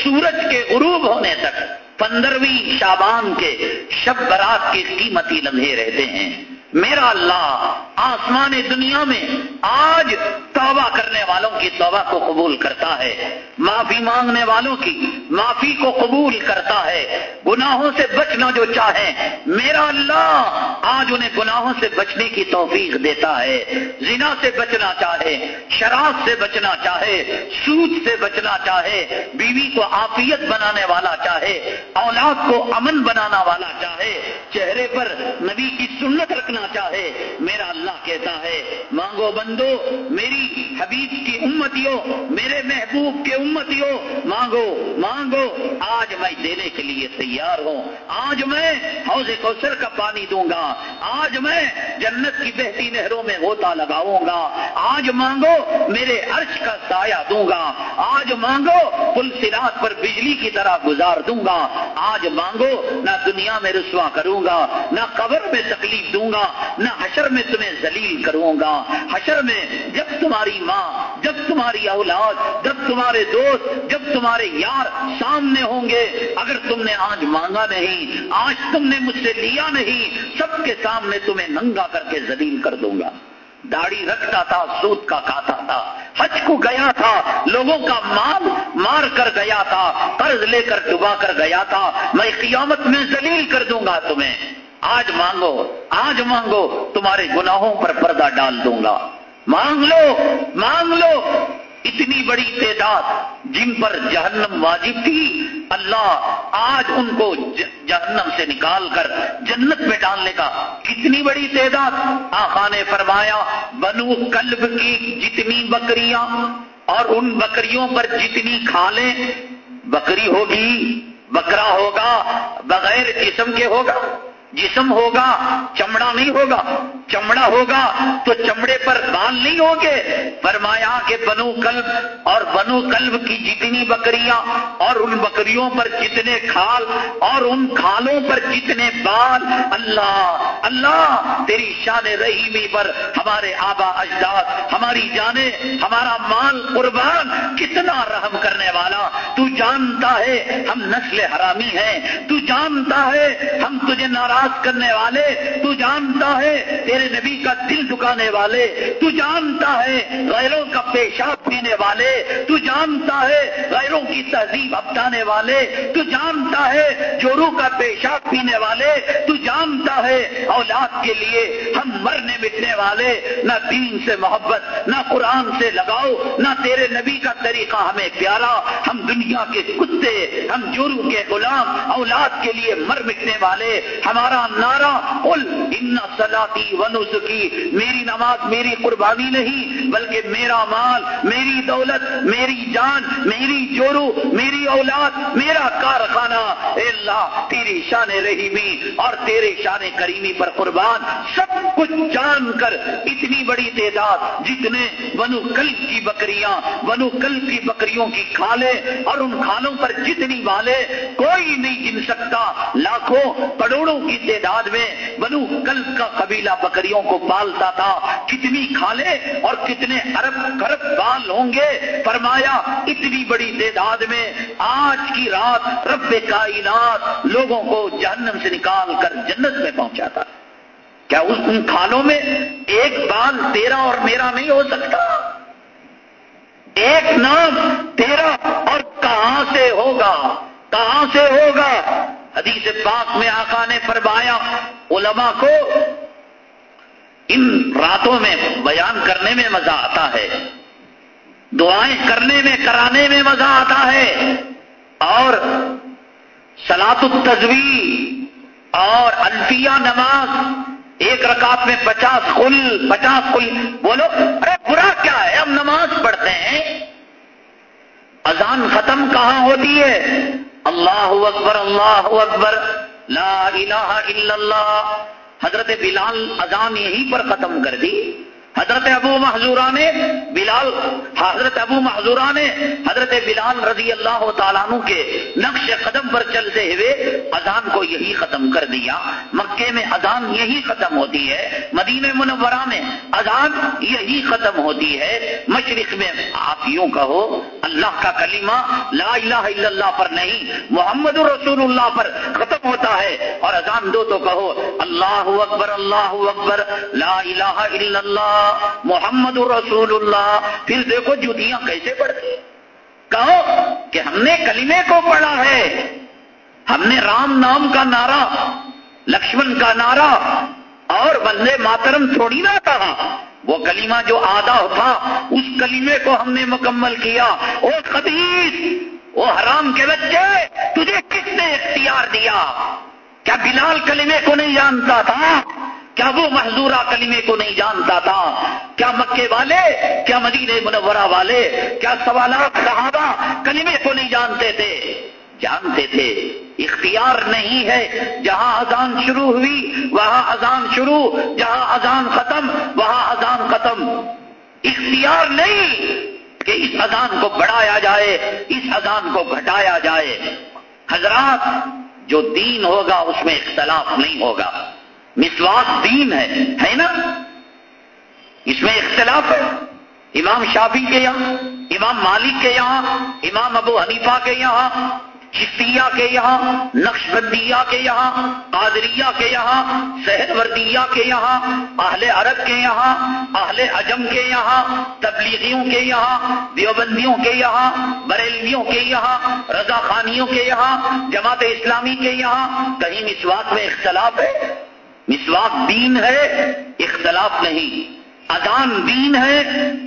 سورج کے عروب ہونے تک پندرہویں شابان کے شب برات کے قیمتی لمحے رہتے ہیں۔ میرا اللہ آسمان دنیا میں آج توبہ کرنے والوں کی توبہ کو قبول کرتا ہے، معافی مانگنے والوں کی معافی کو قبول کرتا ہے۔ گناہوں سے بچنا جو چاہے، میرا اللہ آج انہیں گناہوں سے بچنے کی توفیق دیتا ہے۔ زنا سے بچنا چاہے، شراب سے بچنا چاہے، سود سے بچنا چاہے، بیوی کو آفیت بنانے والا چاہے، اولاد کو امن بنانا والا چاہے، چہرے پر نبی کی سنت رکھنا چاہے، میرا اللہ کہتا ہے، مانگو بندو، میری حبیب کی امتیوں، میرے محبوب کے امتیوں، مانگو مانگو۔ آج میں دینے کے لیے تیار ہوں۔ آج میں حوض کوثر کا پانی دوں گا۔ آج میں جنت کی بہتی نہروں میں ہوتا لگاؤں گا۔ آج مانگو میرے عرش کا سایہ دوں گا۔ آج مانگو پل سرات پر بجلی کی طرح گزار دوں گا۔ آج مانگو نہ دنیا میں رسوا کروں گا، نہ قبر میں تکلیف دوں گا۔ نہ حشر میں تمہیں ذلیل کروں گا۔ حشر میں جب تمہاری ماں، جب تمہاری اولاد، جب تمہارے دوست، جب تمہارے یار سامنے ہوں گے، اگر تم نے آج مانگا نہیں، آج تم نے مجھ سے لیا نہیں، سب کے سامنے تمہیں ننگا کر کے ذلیل کر دوں گا۔ داڑھی رکھتا تھا، سود کا کھاتا تھا، حج کو گیا تھا، لوگوں کا مال مار کر گیا تھا، قرض لے کر ڈبا کر گیا تھا، میں قیامت میں ذلیل کر دوں گا تمہیں۔ آج مانگو آج مانگو، تمہارے گناہوں پر پردہ ڈال دوں گا۔ مانگ لو مانگ لو۔ اتنی بڑی تعداد جن پر جہنم واجب تھی، اللہ آج ان کو جہنم سے نکال کر جنت میں ڈالنے کا کتنی بڑی تعداد۔ آخا نے فرمایا، بنو کلب کی جتنی بکریاں اور ان بکریوں پر جتنی کھالیں، بکری ہوگی، بکرا ہوگا، بغیر جسم کے ہوگا۔ جسم ہوگا، چمڑا نہیں ہوگا، چمڑا ہوگا تو چمڑے پر بال نہیں ہوگے۔ فرمایا کہ بنو کلب اور بنو کلب کی جتنی بکریاں اور ان بکریوں پر جتنے کھال اور ان کھالوں پر جتنے بال، اللہ اللہ، تیری شان رحیمی پر ہمارے آبا اجداد، ہماری جانیں، ہمارا مال قربان، کتنا رحم کرنے والا۔ تو جانتا ہے ہم نسل حرامی ہیں، تو جانتا ہے ہم تجھے ناراض کرنے والے، تو جانتا ہے تیرے نبی کا دل دکانے والے، تو جانتا ہے غیروں کا پیشاب پینے والے، تو جانتا ہے غیروں کی تہذیب اپنانے والے، تو جانتا ہے چورو کا پیشاب پینے والے، تو جانتا ہے اولاد کے لیے ہم مرنے مٹنے والے، نہ دین سے محبت، نہ قرآن سے لگاؤ، نہ تیرے نبی کا طریقہ ہمیں پیارا، ہم دنیا کے کتے، ہم جورو کے غلام، اولاد کے لیے مر مٹنے والے، ہمارا نعرہ، قل ان سلاتی ونس کی میری نماز میری قربانی نہیں، بلکہ میرا مال، میری دولت، میری جان، میری جورو، میری اولاد، میرا کارخانہ، اے اللہ، تیری شان رحیمی اور تیرے شان کریمی پر قربان، سب کچھ جان کر اتنی بڑی تعداد جتنے ونو کل کی بکریاں ونو کل کی بکریوں کی کھالے اور ان کھالوں پر جتنی والے کوئی نہیں گن سکتا، لاکھوں، کروڑوں کی تعداد میں بنو کل کا قبیلہ بکریوں کو پالتا تھا۔ کتنی کھالے اور کتنے ارب کرب بال ہوں گے؟ فرمایا، اتنی بڑی تعداد میں آج کی رات رب کائنات لوگوں کو جہنم سے نکال کر جنت میں پہنچاتا۔ کیا اس ان کھالوں میں ایک بال تیرا اور میرا نہیں ہو سکتا؟ ایک نام تیرا اور کہاں سے ہوگا؟ کہاں سے ہوگا؟ حدیث پاک میں آقا نے فرمایا، علماء کو ان راتوں میں بیان کرنے میں مزہ آتا ہے، دعائیں کرنے میں، کرانے میں مزہ آتا ہے، اور سلاد التزوی اور الفیہ نماز ایک رکعت میں پچاس کل پچاس کل بولو، ارے برا کیا ہے؟ ہم نماز پڑھتے ہیں، اذان ختم کہاں ہوتی ہے؟ اللہ اکبر اللہ اکبر، لا الہ الا اللہ۔ حضرت بلال اذان یہیں پر ختم کر دی۔ حضرت ابو محضورہ نے، بلال، حضرت ابو محضورہ نے حضرت بلال رضی اللہ تعالیٰ کے نقش قدم پر چلتے ہوئے اذان کو یہی ختم کر دیا۔ مکے میں اذان یہی ختم ہوتی ہے، مدینہ منورہ میں اذان یہی ختم ہوتی ہے۔ مشرق میں آپ یوں کہو، اللہ کا کلمہ لا الہ الا اللہ پر نہیں، محمد رسول اللہ پر ختم ہوتا ہے۔ اور اذان دو تو کہو، اللہ اکبر اللہ اکبر، لا الہ الا اللہ۔ محمد رسول اللہ۔ پھر دیکھو جتیاں کیسے پڑھتی کہو کہ ہم نے کلمے کو پڑھا ہے۔ ہم نے رام نام کا نعرہ، لکشمن کا نعرہ اور بندے ماترم تھوڑی نہ کہا۔ وہ کلمہ جو آدھا تھا، اس کلمے کو ہم نے مکمل کیا۔ وہ خدیث وہ حرام کے بچے، تجھے کس نے اختیار دیا؟ کیا بلال کلمے کو نہیں جانتا تھا؟ کیا وہ محضورہ کلمے کو نہیں جانتا تھا؟ کیا مکے والے، کیا مدینہ منورہ والے، کیا سوالات صحابہ کلمے کو نہیں جانتے تھے؟ جانتے تھے۔ اختیار نہیں ہے۔ جہاں اذان شروع ہوئی، وہاں اذان شروع۔ جہاں اذان ختم، وہاں اذان ختم۔ اختیار نہیں کہ اس اذان کو بڑھایا جائے، اس اذان کو گھٹایا جائے۔ حضرات، جو دین ہوگا، اس میں اختلاف نہیں ہوگا۔ مسواک دین ہے ہے نا اس میں اختلاف ہے امام شافی کے یہاں امام مالک کے یہاں امام ابو حنیفہ کے یہاں چشتیہ کے یہاں نقش بندیہ کے یہاں قادریہ کے یہاں سہد وردیہ کے یہاں اہل عرب کے یہاں اہل عجم کے یہاں تبلیغیوں کے یہاں دیوبندیوں کے یہاں بریلویوں کے یہاں رضا خانیوں کے یہاں جماعت اسلامی کے یہاں کہیں مسواک میں اختلاف ہے مسواک دین ہے، اختلاف نہیں۔ اذان دین ہے،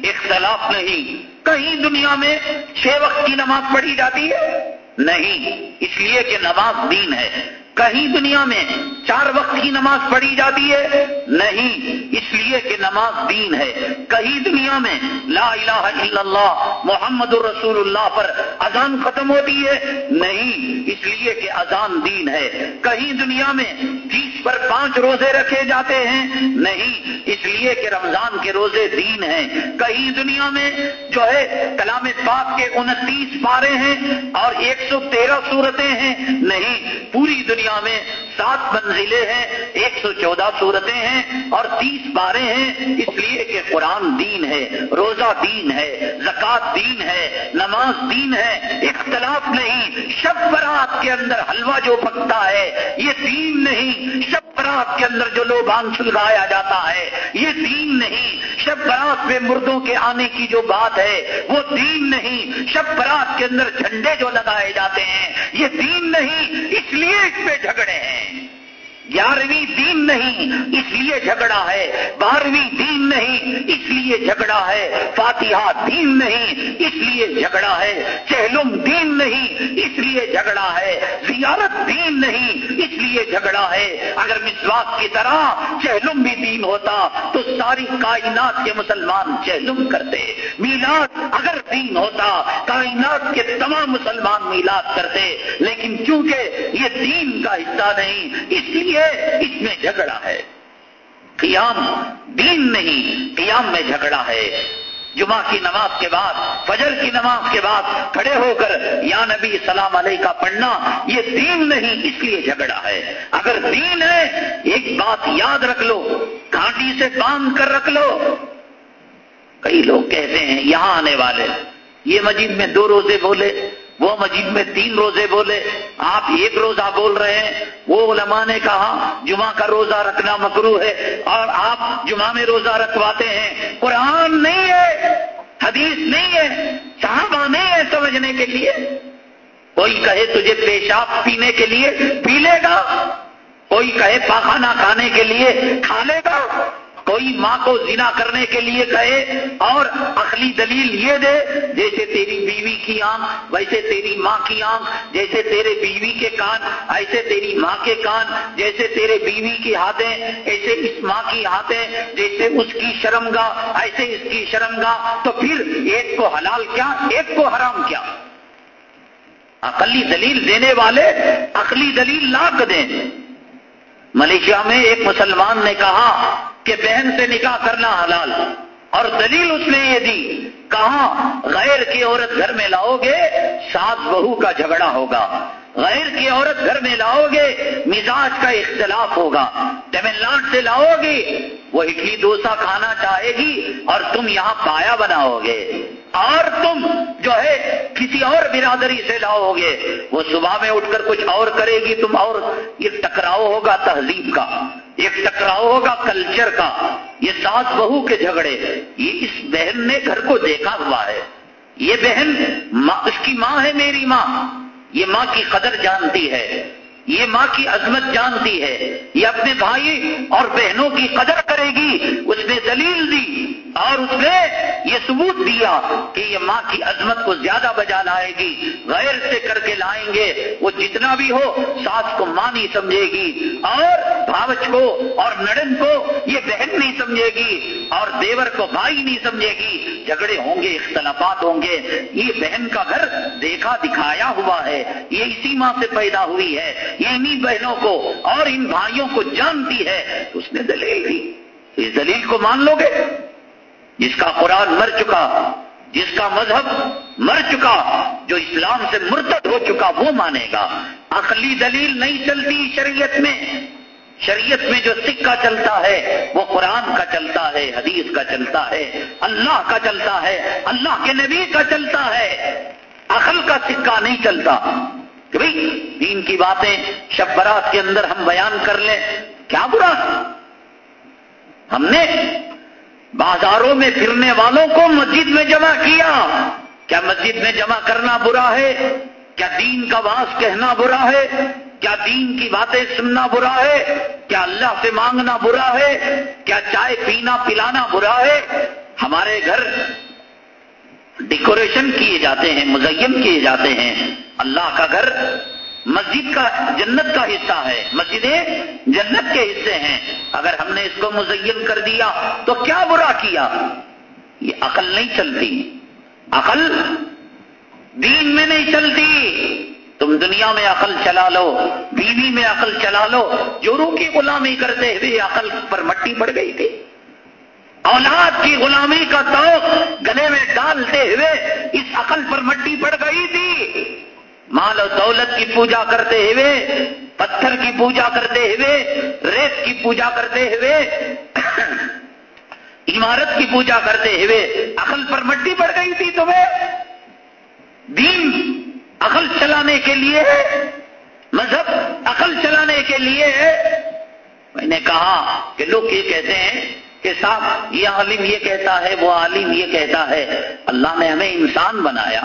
اختلاف نہیں۔ کہیں دنیا میں چھ وقت کی نماز پڑھی جاتی ہے؟ نہیں۔ اس لیے کہ نماز دین ہے۔ کہیں دنیا میں چار وقت کی نماز پڑھی جاتی ہے؟ نہیں، اس لیے کہ نماز دین ہے۔ کہیں دنیا میں لا الہ الا اللہ، محمد الرسول اللہ پر اذان ختم ہوتی ہے؟ نہیں، اس لیے کہ اذان دین ہے۔ کہیں دنیا میں تیس پر پانچ روزے رکھے جاتے ہیں؟ نہیں، اس لیے کہ رمضان کے روزے دین ہیں۔ کئی دنیا میں جو ہے کلام پاک کے انتیس پارے ہیں اور ایک سو تیرہ صورتیں ہیں؟ نہیں، پوری دنیا میں سات منزلیں ہیں، ایک سو چودہ صورتیں ہیں اور تیس بارے ہیں۔ اس لیے کہ قرآن دین ہے، روزہ دین ہے زکات دین ہے، نماز دین ہے۔ اختلاف نہیں، شب برات کے اندر حلوہ جو پکتا ہے، یہ دین نہیں، شب برات کے اندر جو لوگ سلگایا جاتا ہے، یہ دین نہیں۔ شب برات میں مردوں کے آنے کی جو بات ہے، وہ دین نہیں۔ شب برات کے اندر جھنڈے جو لگائے جاتے ہیں، یہ دین نہیں۔ اس لیے اس پہ جھگڑے ہیں۔ گیارہویں دین نہیں، اس لیے جھگڑا ہے۔ بارہویں دین نہیں، اس لیے جھگڑا ہے۔ فاتحہ دین نہیں، اس لیے جھگڑا ہے۔ چہلم دین نہیں، اس لیے جھگڑا ہے۔ زیارت دین نہیں، اس لیے جھگڑا ہے۔ اگر مسواک کی طرح چہلم بھی دین ہوتا، تو ساری کائنات کے مسلمان چہلم کرتے۔ میلاد اگر دین ہوتا، کائنات کے تمام مسلمان میلاد کرتے۔ لیکن کیونکہ یہ دین کا حصہ نہیں، اس لیے اس میں جھگڑا ہے۔ قیام دین نہیں، قیام میں جھگڑا ہے۔ جمعہ کی نماز کے بعد، فجر کی نماز کے بعد کھڑے ہو کر یا نبی سلام علیہ کا پڑھنا، یہ دین نہیں، اس لیے جھگڑا ہے۔ اگر دین ہے، ایک بات یاد رکھ لو کانٹی سے باندھ کر رکھ لو۔ کئی لوگ کہتے ہیں، یہاں آنے والے، یہ مجید میں دو روزے بولے۔ وہ مجید میں تین روزے بولے، آپ ایک روزہ بول رہے ہیں۔ وہ علماء نے کہا، جمعہ کا روزہ رکھنا مکرو ہے اور آپ جمعہ میں روزہ رکھواتے ہیں۔ قرآن نہیں ہے، حدیث نہیں ہے، صحابہ نہیں ہے سمجھنے کے لیے۔ کوئی کہے تجھے پیشاب پینے کے لیے، پی لے گا۔ کوئی کہے پاخانہ کھانے کے لیے، کھا لے گا۔ کوئی ماں کو زنا کرنے کے لیے کہے اور اخلی دلیل یہ دے، جیسے تیری بیوی کی آنکھ، ویسے تیری ماں کی آنکھ، جیسے تیرے بیوی کے کان، ایسے تیری ماں کے کان، جیسے تیرے بیوی کی ہاتھیں، ایسے اس ماں کی ہاتھیں، جیسے اس کی شرمگا ایسے اس کی شرمگا تو پھر ایک کو حلال کیا، ایک کو حرام کیا؟ اقلی دلیل دینے والے اقلی دلیل لاکھ دیں۔ ملیشیا میں ایک مسلمان نے کہا کہ بہن سے نکاح کرنا حلال اور دلیل اس نے یہ دی، کہاں غیر کی عورت گھر میں لاؤ گے سات بہو کا جھگڑا ہوگا۔ غیر کی عورت گھر میں لاؤ گے، مزاج کا اختلاف ہوگا۔ تمل ناڈ سے لاؤ گے، وہ اڈلی ڈوسا کھانا چاہے گی اور تم یہاں پایا بناؤ گے۔ اور تم جو ہے کسی اور برادری سے لاؤ گے، وہ صبح میں اٹھ کر کچھ اور کرے گی، تم اور یہ ٹکراؤ ہوگا تہذیب کا۔ ایک ٹکراؤ ہوگا کلچر کا، یہ ساس بہو کے جھگڑے، یہ اس بہن نے گھر کو دیکھا ہوا ہے۔ یہ بہن اس کی ماں ہے میری ماں۔ یہ ماں کی قدر جانتی ہے۔ یہ ماں کی عظمت جانتی ہے۔ یہ اپنے بھائی اور بہنوں کی قدر کرے گی۔ اس نے دلیل دی۔ اور اس نے یہ ثبوت دیا کہ یہ ماں کی عظمت کو زیادہ بجا لائے گی، غیر سے کر کے لائیں گے، وہ جتنا بھی ہو ساتھ کو ماں نہیں سمجھے گی، اور بھاوچ کو اور نڑن کو یہ بہن نہیں سمجھے گی، اور دیور کو بھائی نہیں سمجھے گی۔ جھگڑے ہوں گے، اختلافات ہوں گے۔ یہ بہن کا گھر دیکھا دکھایا ہوا ہے، یہ اسی ماں سے پیدا ہوئی ہے، یہ انہیں بہنوں کو اور ان بھائیوں کو جانتی ہے۔ اس نے دلیل دی۔ اس دلیل کو مان لو گے؟ جس کا قرآن مر چکا، جس کا مذہب مر چکا، جو اسلام سے مرتد ہو چکا، وہ مانے گا۔ عقلی دلیل نہیں چلتی شریعت میں۔ شریعت میں جو سکہ چلتا ہے، وہ قرآن کا چلتا ہے، حدیث کا چلتا ہے، اللہ کا چلتا ہے، اللہ کے نبی کا چلتا ہے۔ عقل کا سکہ نہیں چلتا۔ کہ بھائی دین کی باتیں شب برات کے اندر ہم بیان کر لیں۔ کیا برا؟ ہم نے بازاروں میں پھرنے والوں کو مسجد میں جمع کیا۔ کیا مسجد میں جمع کرنا برا ہے؟ کیا دین کا باس کہنا برا ہے؟ کیا دین کی باتیں سننا برا ہے؟ کیا اللہ سے مانگنا برا ہے؟ کیا چائے پینا پلانا برا ہے؟ ہمارے گھر ڈیکوریشن کیے جاتے ہیں مزین کیے جاتے ہیں۔ اللہ کا گھر مسجد کا جنت کا حصہ ہے۔ مسجدیں جنت کے حصے ہیں۔ اگر ہم نے اس کو مزین کر دیا تو کیا برا کیا؟ یہ عقل نہیں چلتی۔ عقل دین میں نہیں چلتی۔ تم دنیا میں عقل چلا لو، بیوی میں عقل چلا لو۔ جورو کی غلامی کرتے ہوئے عقل پر مٹی پڑ گئی تھی۔ اولاد کی غلامی کا توق گلے میں ڈالتے ہوئے اس عقل پر مٹی پڑ گئی تھی۔ مال و دولت کی پوجا کرتے ہوئے، پتھر کی پوجا کرتے ہوئے، ریت کی پوجا کرتے ہوئے، عمارت کی پوجا کرتے ہوئے، عقل پر مٹی پڑ گئی تھی تمہیں۔ دین عقل چلانے کے لیے مذہب عقل چلانے کے لیے میں نے کہا کہ لوگ یہ کہتے ہیں کہ صاحب، یہ عالم یہ کہتا ہے، وہ عالم یہ کہتا ہے۔ اللہ نے ہمیں انسان بنایا،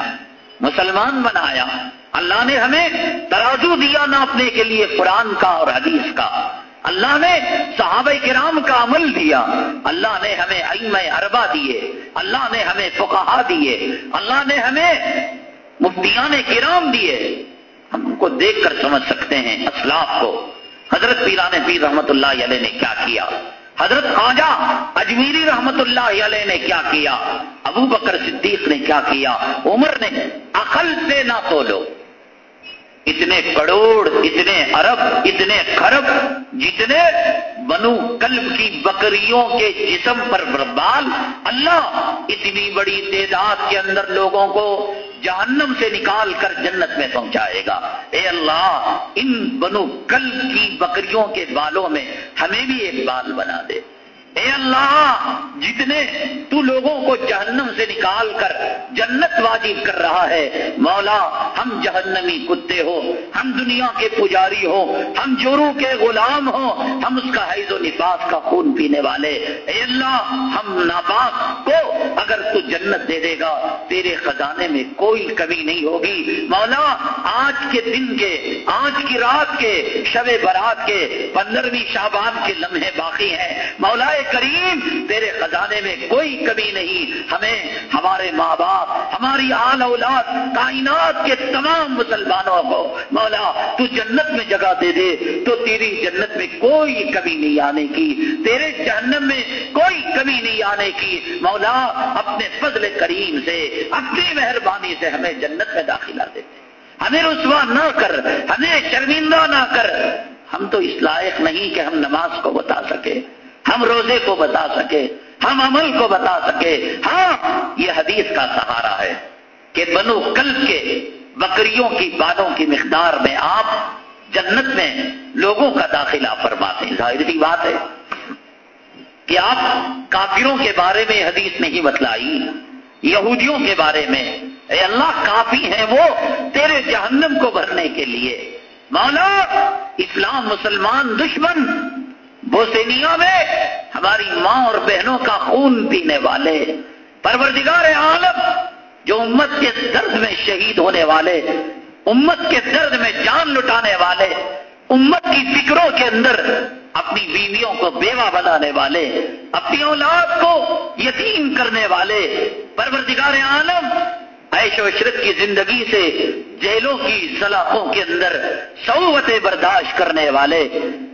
مسلمان بنایا۔ اللہ نے ہمیں ترازو دیا ناپنے کے لیے قرآن کا اور حدیث کا۔ اللہ نے صحابہ کرام کا عمل دیا۔ اللہ نے ہمیں علم اربا دیے۔ اللہ نے ہمیں فقہا دیے۔ اللہ نے ہمیں مفتیان کرام دیے۔ ہم کو دیکھ کر سمجھ سکتے ہیں اسلاف کو۔ حضرت پیران پیر رحمت اللہ علیہ نے کیا کیا؟ حضرت خواجہ اجمیری رحمت اللہ علیہ نے کیا کیا؟ ابو بکر صدیق نے کیا کیا؟ عمر نے، عقل سے نہ تولو۔ اتنے کروڑ اتنے ارب اتنے خرب، جتنے بنو کلب کی بکریوں کے جسم پر بربال اللہ اتنی بڑی تعداد کے اندر لوگوں کو جہنم سے نکال کر جنت میں پہنچائے گا۔ اے اللہ، ان بنو کلب کی بکریوں کے بالوں میں ہمیں بھی ایک بال بنا دے۔ اے اللہ، جتنے تو لوگوں کو جہنم سے نکال کر جنت واجب کر رہا ہے، مولا، ہم جہنمی کتے ہو، ہم دنیا کے پجاری ہو، ہم جورو کے غلام ہو، ہم اس کا حیض و نفاس کا خون پینے والے۔ اے اللہ، ہم ناپاک کو اگر تو جنت دے دے گا، تیرے خزانے میں کوئی کمی نہیں ہوگی۔ مولا، آج کے دن کے، آج کی رات کے، شب برات کے، پندرہویں شابان کے لمحے باقی ہیں۔ مولا کریم، تیرے خزانے میں کوئی کمی نہیں۔ ہمیں ہمارے ماں باپ، ہماری آل اولاد، کائنات کے تمام مسلمانوں کو، مولا، تو جنت میں جگہ دے دے، تو تیری جنت میں کوئی کمی نہیں آنے کی، تیرے جہنم میں کوئی کمی نہیں آنے کی۔ مولا، اپنے فضل کریم سے، اپنی مہربانی سے ہمیں جنت میں داخلہ دے۔ ہمیں رسوا نہ کر، ہمیں شرمندہ نہ کر۔ ہم تو اس لائق نہیں کہ ہم نماز کو بتا سکے ہم روزے کو بتا سکے، ہم عمل کو بتا سکے۔ ہاں یہ حدیث کا سہارا ہے کہ بنو کل کے بکریوں کی بالوں کی مقدار میں آپ جنت میں لوگوں کا داخلہ فرماتے ہیں۔ ظاہر سی بات ہے کہ آپ کافروں کے بارے میں حدیث نہیں بتلائی، یہودیوں کے بارے میں۔ اے اللہ، کافی ہیں وہ تیرے جہنم کو بھرنے کے لیے۔ مولا، اسلام مسلمان دشمن بوسینیا میں ہماری ماں اور بہنوں کا خون پینے والے، پروردگار عالم، جو امت کے درد میں شہید ہونے والے، امت کے درد میں جان لٹانے والے، امت کی فکروں کے اندر اپنی بیویوں کو بیوہ بنانے والے، اپنی اولاد کو یتیم کرنے والے، پروردگار عالم عیش و عشرت کی زندگی سے جیلوں کی سلاخوں کے اندر سعوتیں برداشت کرنے والے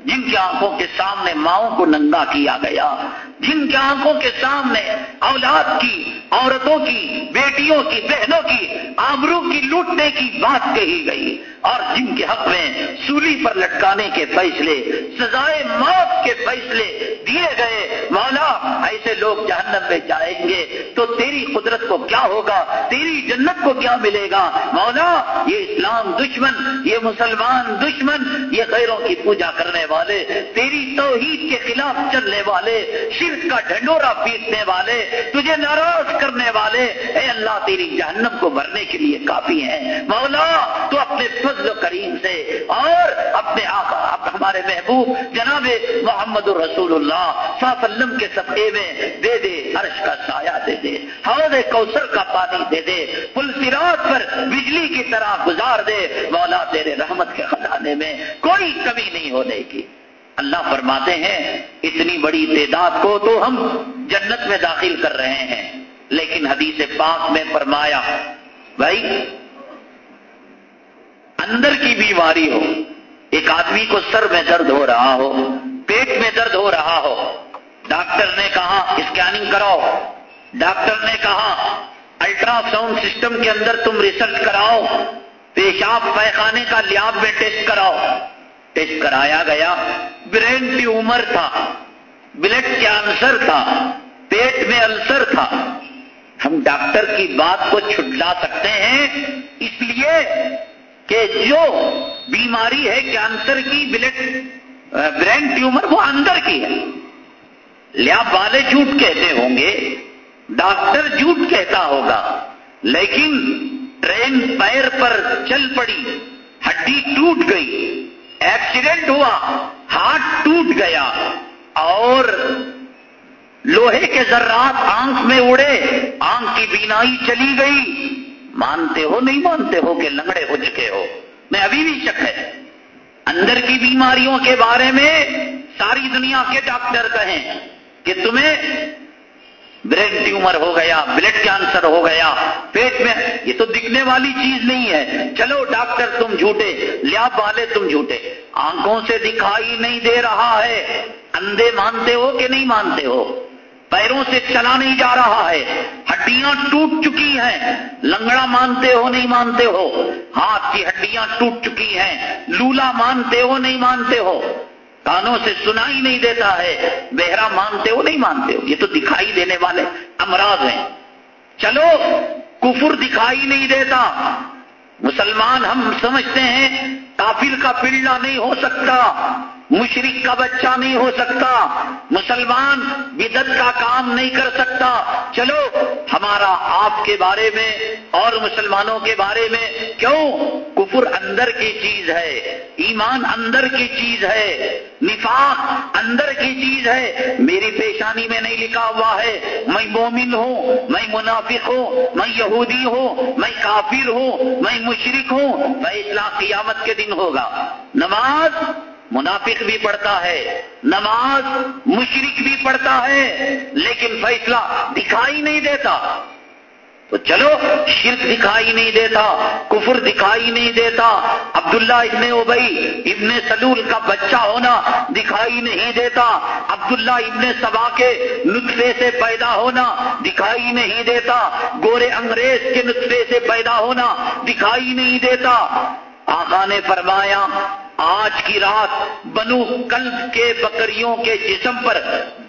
جن کی آنکھوں کے سامنے ماؤں کو ننگا کیا گیا۔ جن کی آنکھوں کے سامنے اولاد کی، عورتوں کی، بیٹیوں کی، بہنوں کی آبرو کی لوٹنے کی بات کہی گئی۔ اور جن کے حق میں سولی پر لٹکانے کے فیصلے، سزائے موت کے فیصلے دیے گئے۔ مولا، ایسے لوگ جہنم میں جائیں گے تو تیری قدرت کو کیا ہوگا؟ تیری جنت کو کیا ملے گا؟ مولا، یہ اسلام دشمن، یہ مسلمان دشمن، یہ غیروں کی پوجا کرنے والے، تیری توحید کے خلاف چلنے والے شرک کا ڈھنڈورا پیٹنے والے، تجھے ناراض کرنے والے، اے اللہ تیری جہنم کو بھرنے کے لیے کافی ہیں۔ مولا، تو اپنے فضل و کریم سے اور اپنے آقا ہمارے محبوب جناب محمد الرسول اللہ صلی اللہ علیہ وسلم کے صفحے میں دے دے، عرش کا سایہ دے دے، حوض کوثر کا پانی دے دے، پل سراج پر بجلی کی طرح گزار دے۔ مولا، تیرے رحمت کے خزانے میں کوئی کمی نہیں ہونے کی۔ اللہ فرماتے ہیں، اتنی بڑی تعداد کو تو ہم جنت میں داخل کر رہے ہیں۔ لیکن حدیث پاک میں فرمایا، بھائی، اندر کی بیماری ہو، ایک آدمی کو سر میں درد ہو رہا ہو، پیٹ میں درد ہو رہا ہو، ڈاکٹر نے کہا، اسکیننگ کراؤ۔ ڈاکٹر نے کہا الٹرا ساؤنڈ سسٹم کے اندر تم ریسرچ کراؤ، پیشاب پیخانے کا لیاب میں ٹیسٹ کراؤ۔ ٹیسٹ کرایا گیا۔ برین ٹیومر تھا۔ بلڈ کینسر تھا۔ پیٹ میں السر تھا۔ ہم ڈاکٹر کی بات کو چھٹلا سکتے ہیں۔ اس لیے کہ جو بیماری ہے کینسر کی بلڈ برین ٹیومر وہ اندر کی ہے۔ لیا والے جھوٹ کہتے ہوں گے۔ ڈاکٹر جھوٹ کہتا ہوگا۔ لیکن ٹرین پیر پر چل پڑی، ہڈی ٹوٹ گئی۔ ایکسیڈنٹ ہوا ہارٹ ٹوٹ گیا اور لوہے کے ذرات آنکھ میں اڑے، آنکھ کی بینائی چلی گئی۔ مانتے ہو، نہیں مانتے ہو کہ لنگڑے ہو چکے ہو؟ میں ابھی بھی شک ہے۔ اندر کی بیماریوں کے بارے میں ساری دنیا کے ڈاکٹر کہیں کہ تمہیں برین ٹیومر ہو گیا بلڈ کینسر ہو گیا، پیٹ میں یہ تو دکھنے والی چیز نہیں ہے۔ چلو ڈاکٹر تم جھوٹے لیاب والے تم جھوٹے۔ آنکھوں سے دکھائی نہیں دے رہا ہے۔ اندھے مانتے ہو کہ نہیں مانتے ہو؟ پیروں سے چلا نہیں جا رہا ہے۔ ہڈیاں ٹوٹ چکی ہیں۔ لنگڑا مانتے ہو نہیں مانتے ہو؟ ہاتھ کی ہڈیاں ٹوٹ چکی ہیں۔ لولا مانتے ہو نہیں مانتے ہو؟ کانوں سے سنا ہی نہیں دیتا ہے۔ بہرا مانتے ہو نہیں مانتے ہو؟ یہ تو دکھائی دینے والے امراض ہیں۔ چلو، کفر دکھائی نہیں دیتا۔ مسلمان ہم سمجھتے ہیں، کافر کا پلڑا نہیں ہو سکتا۔ مشرق کا بچہ نہیں ہو سکتا، مسلمان بدت کا کام نہیں کر سکتا۔ چلو، ہمارا آپ کے بارے میں اور مسلمانوں کے بارے میں کیوں کفر اندر کی چیز ہے، ایمان اندر کی چیز ہے، نفاق اندر کی چیز ہے۔ میری پیشانی میں نہیں لکھا ہوا ہے، میں مومن ہوں، میں منافق ہوں، میں یہودی ہوں، میں کافر ہوں، میں مشرق ہوں۔ فیصلہ قیامت کے دن ہوگا۔ نماز منافق بھی پڑھتا ہے، نماز مشرق بھی پڑھتا ہے، لیکن فیصلہ دکھائی نہیں دیتا۔ تو چلو، شرک دکھائی نہیں دیتا، کفر دکھائی نہیں دیتا۔ عبداللہ ابن ابئی ابن سلول کا بچہ ہونا دکھائی نہیں دیتا۔ عبداللہ ابن سبا کے نطفے سے پیدا ہونا دکھائی نہیں دیتا۔ گورے انگریز کے نطفے سے پیدا ہونا دکھائی نہیں دیتا۔ آقا نے فرمایا آج کی رات بنو کلب کے بکریوں کے جسم پر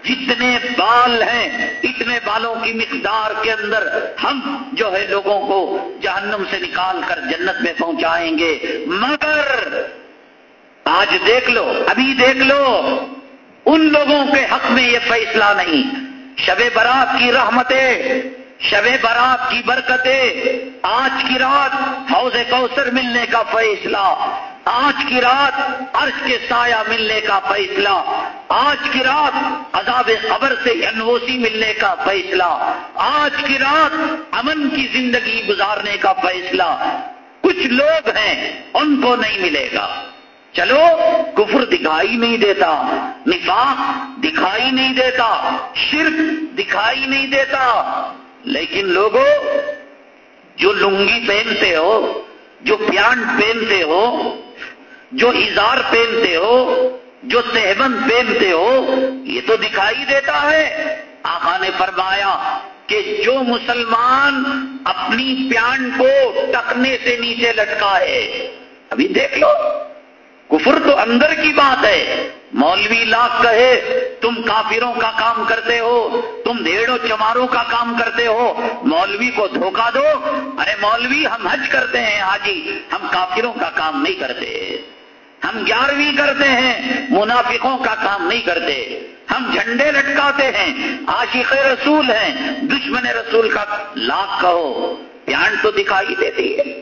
جتنے بال ہیں، اتنے بالوں کی مقدار کے اندر ہم جو ہے لوگوں کو جہنم سے نکال کر جنت میں پہنچائیں گے۔ مگر آج دیکھ لو، ابھی دیکھ لو، ان لوگوں کے حق میں یہ فیصلہ نہیں۔ شب برات کی رحمتیں، شب برات کی برکتیں، آج کی رات حوض کوثر ملنے کا فیصلہ۔ آج کی رات عرش کے سایہ ملنے کا فیصلہ، آج کی رات عذاب قبر سے انوسی ملنے کا فیصلہ، آج کی رات امن کی زندگی گزارنے کا فیصلہ۔ کچھ لوگ ہیں، ان کو نہیں ملے گا۔ چلو، کفر دکھائی نہیں دیتا، نفاق دکھائی نہیں دیتا، شرک دکھائی نہیں دیتا۔ لیکن لوگوں جو لنگی پہنتے ہو، جو پیانٹ پہنتے ہو جو اظہار پہنتے ہو، جو تہبند پہنتے ہو، یہ تو دکھائی دیتا ہے۔ آقا نے فرمایا کہ جو مسلمان اپنی پیان کو ٹکنے سے نیچے لٹکا ہے ابھی دیکھ لو، کفر تو اندر کی بات ہے۔ مولوی لاکھ کہے، تم کافروں کا کام کرتے ہو، تم ڈھیڑوں چماروں کا کام کرتے ہو، مولوی کو دھوکہ دو۔ ارے مولوی، ہم حج کرتے ہیں، حاجی، ہم کافروں کا کام نہیں کرتے۔ ہم گیارہویں کرتے ہیں، منافقوں کا کام نہیں کرتے۔ ہم جھنڈے لٹکاتے ہیں، عاشق رسول ہیں، دشمن رسول کا لاکھ کہو۔ پیان تو دکھائی دیتی ہے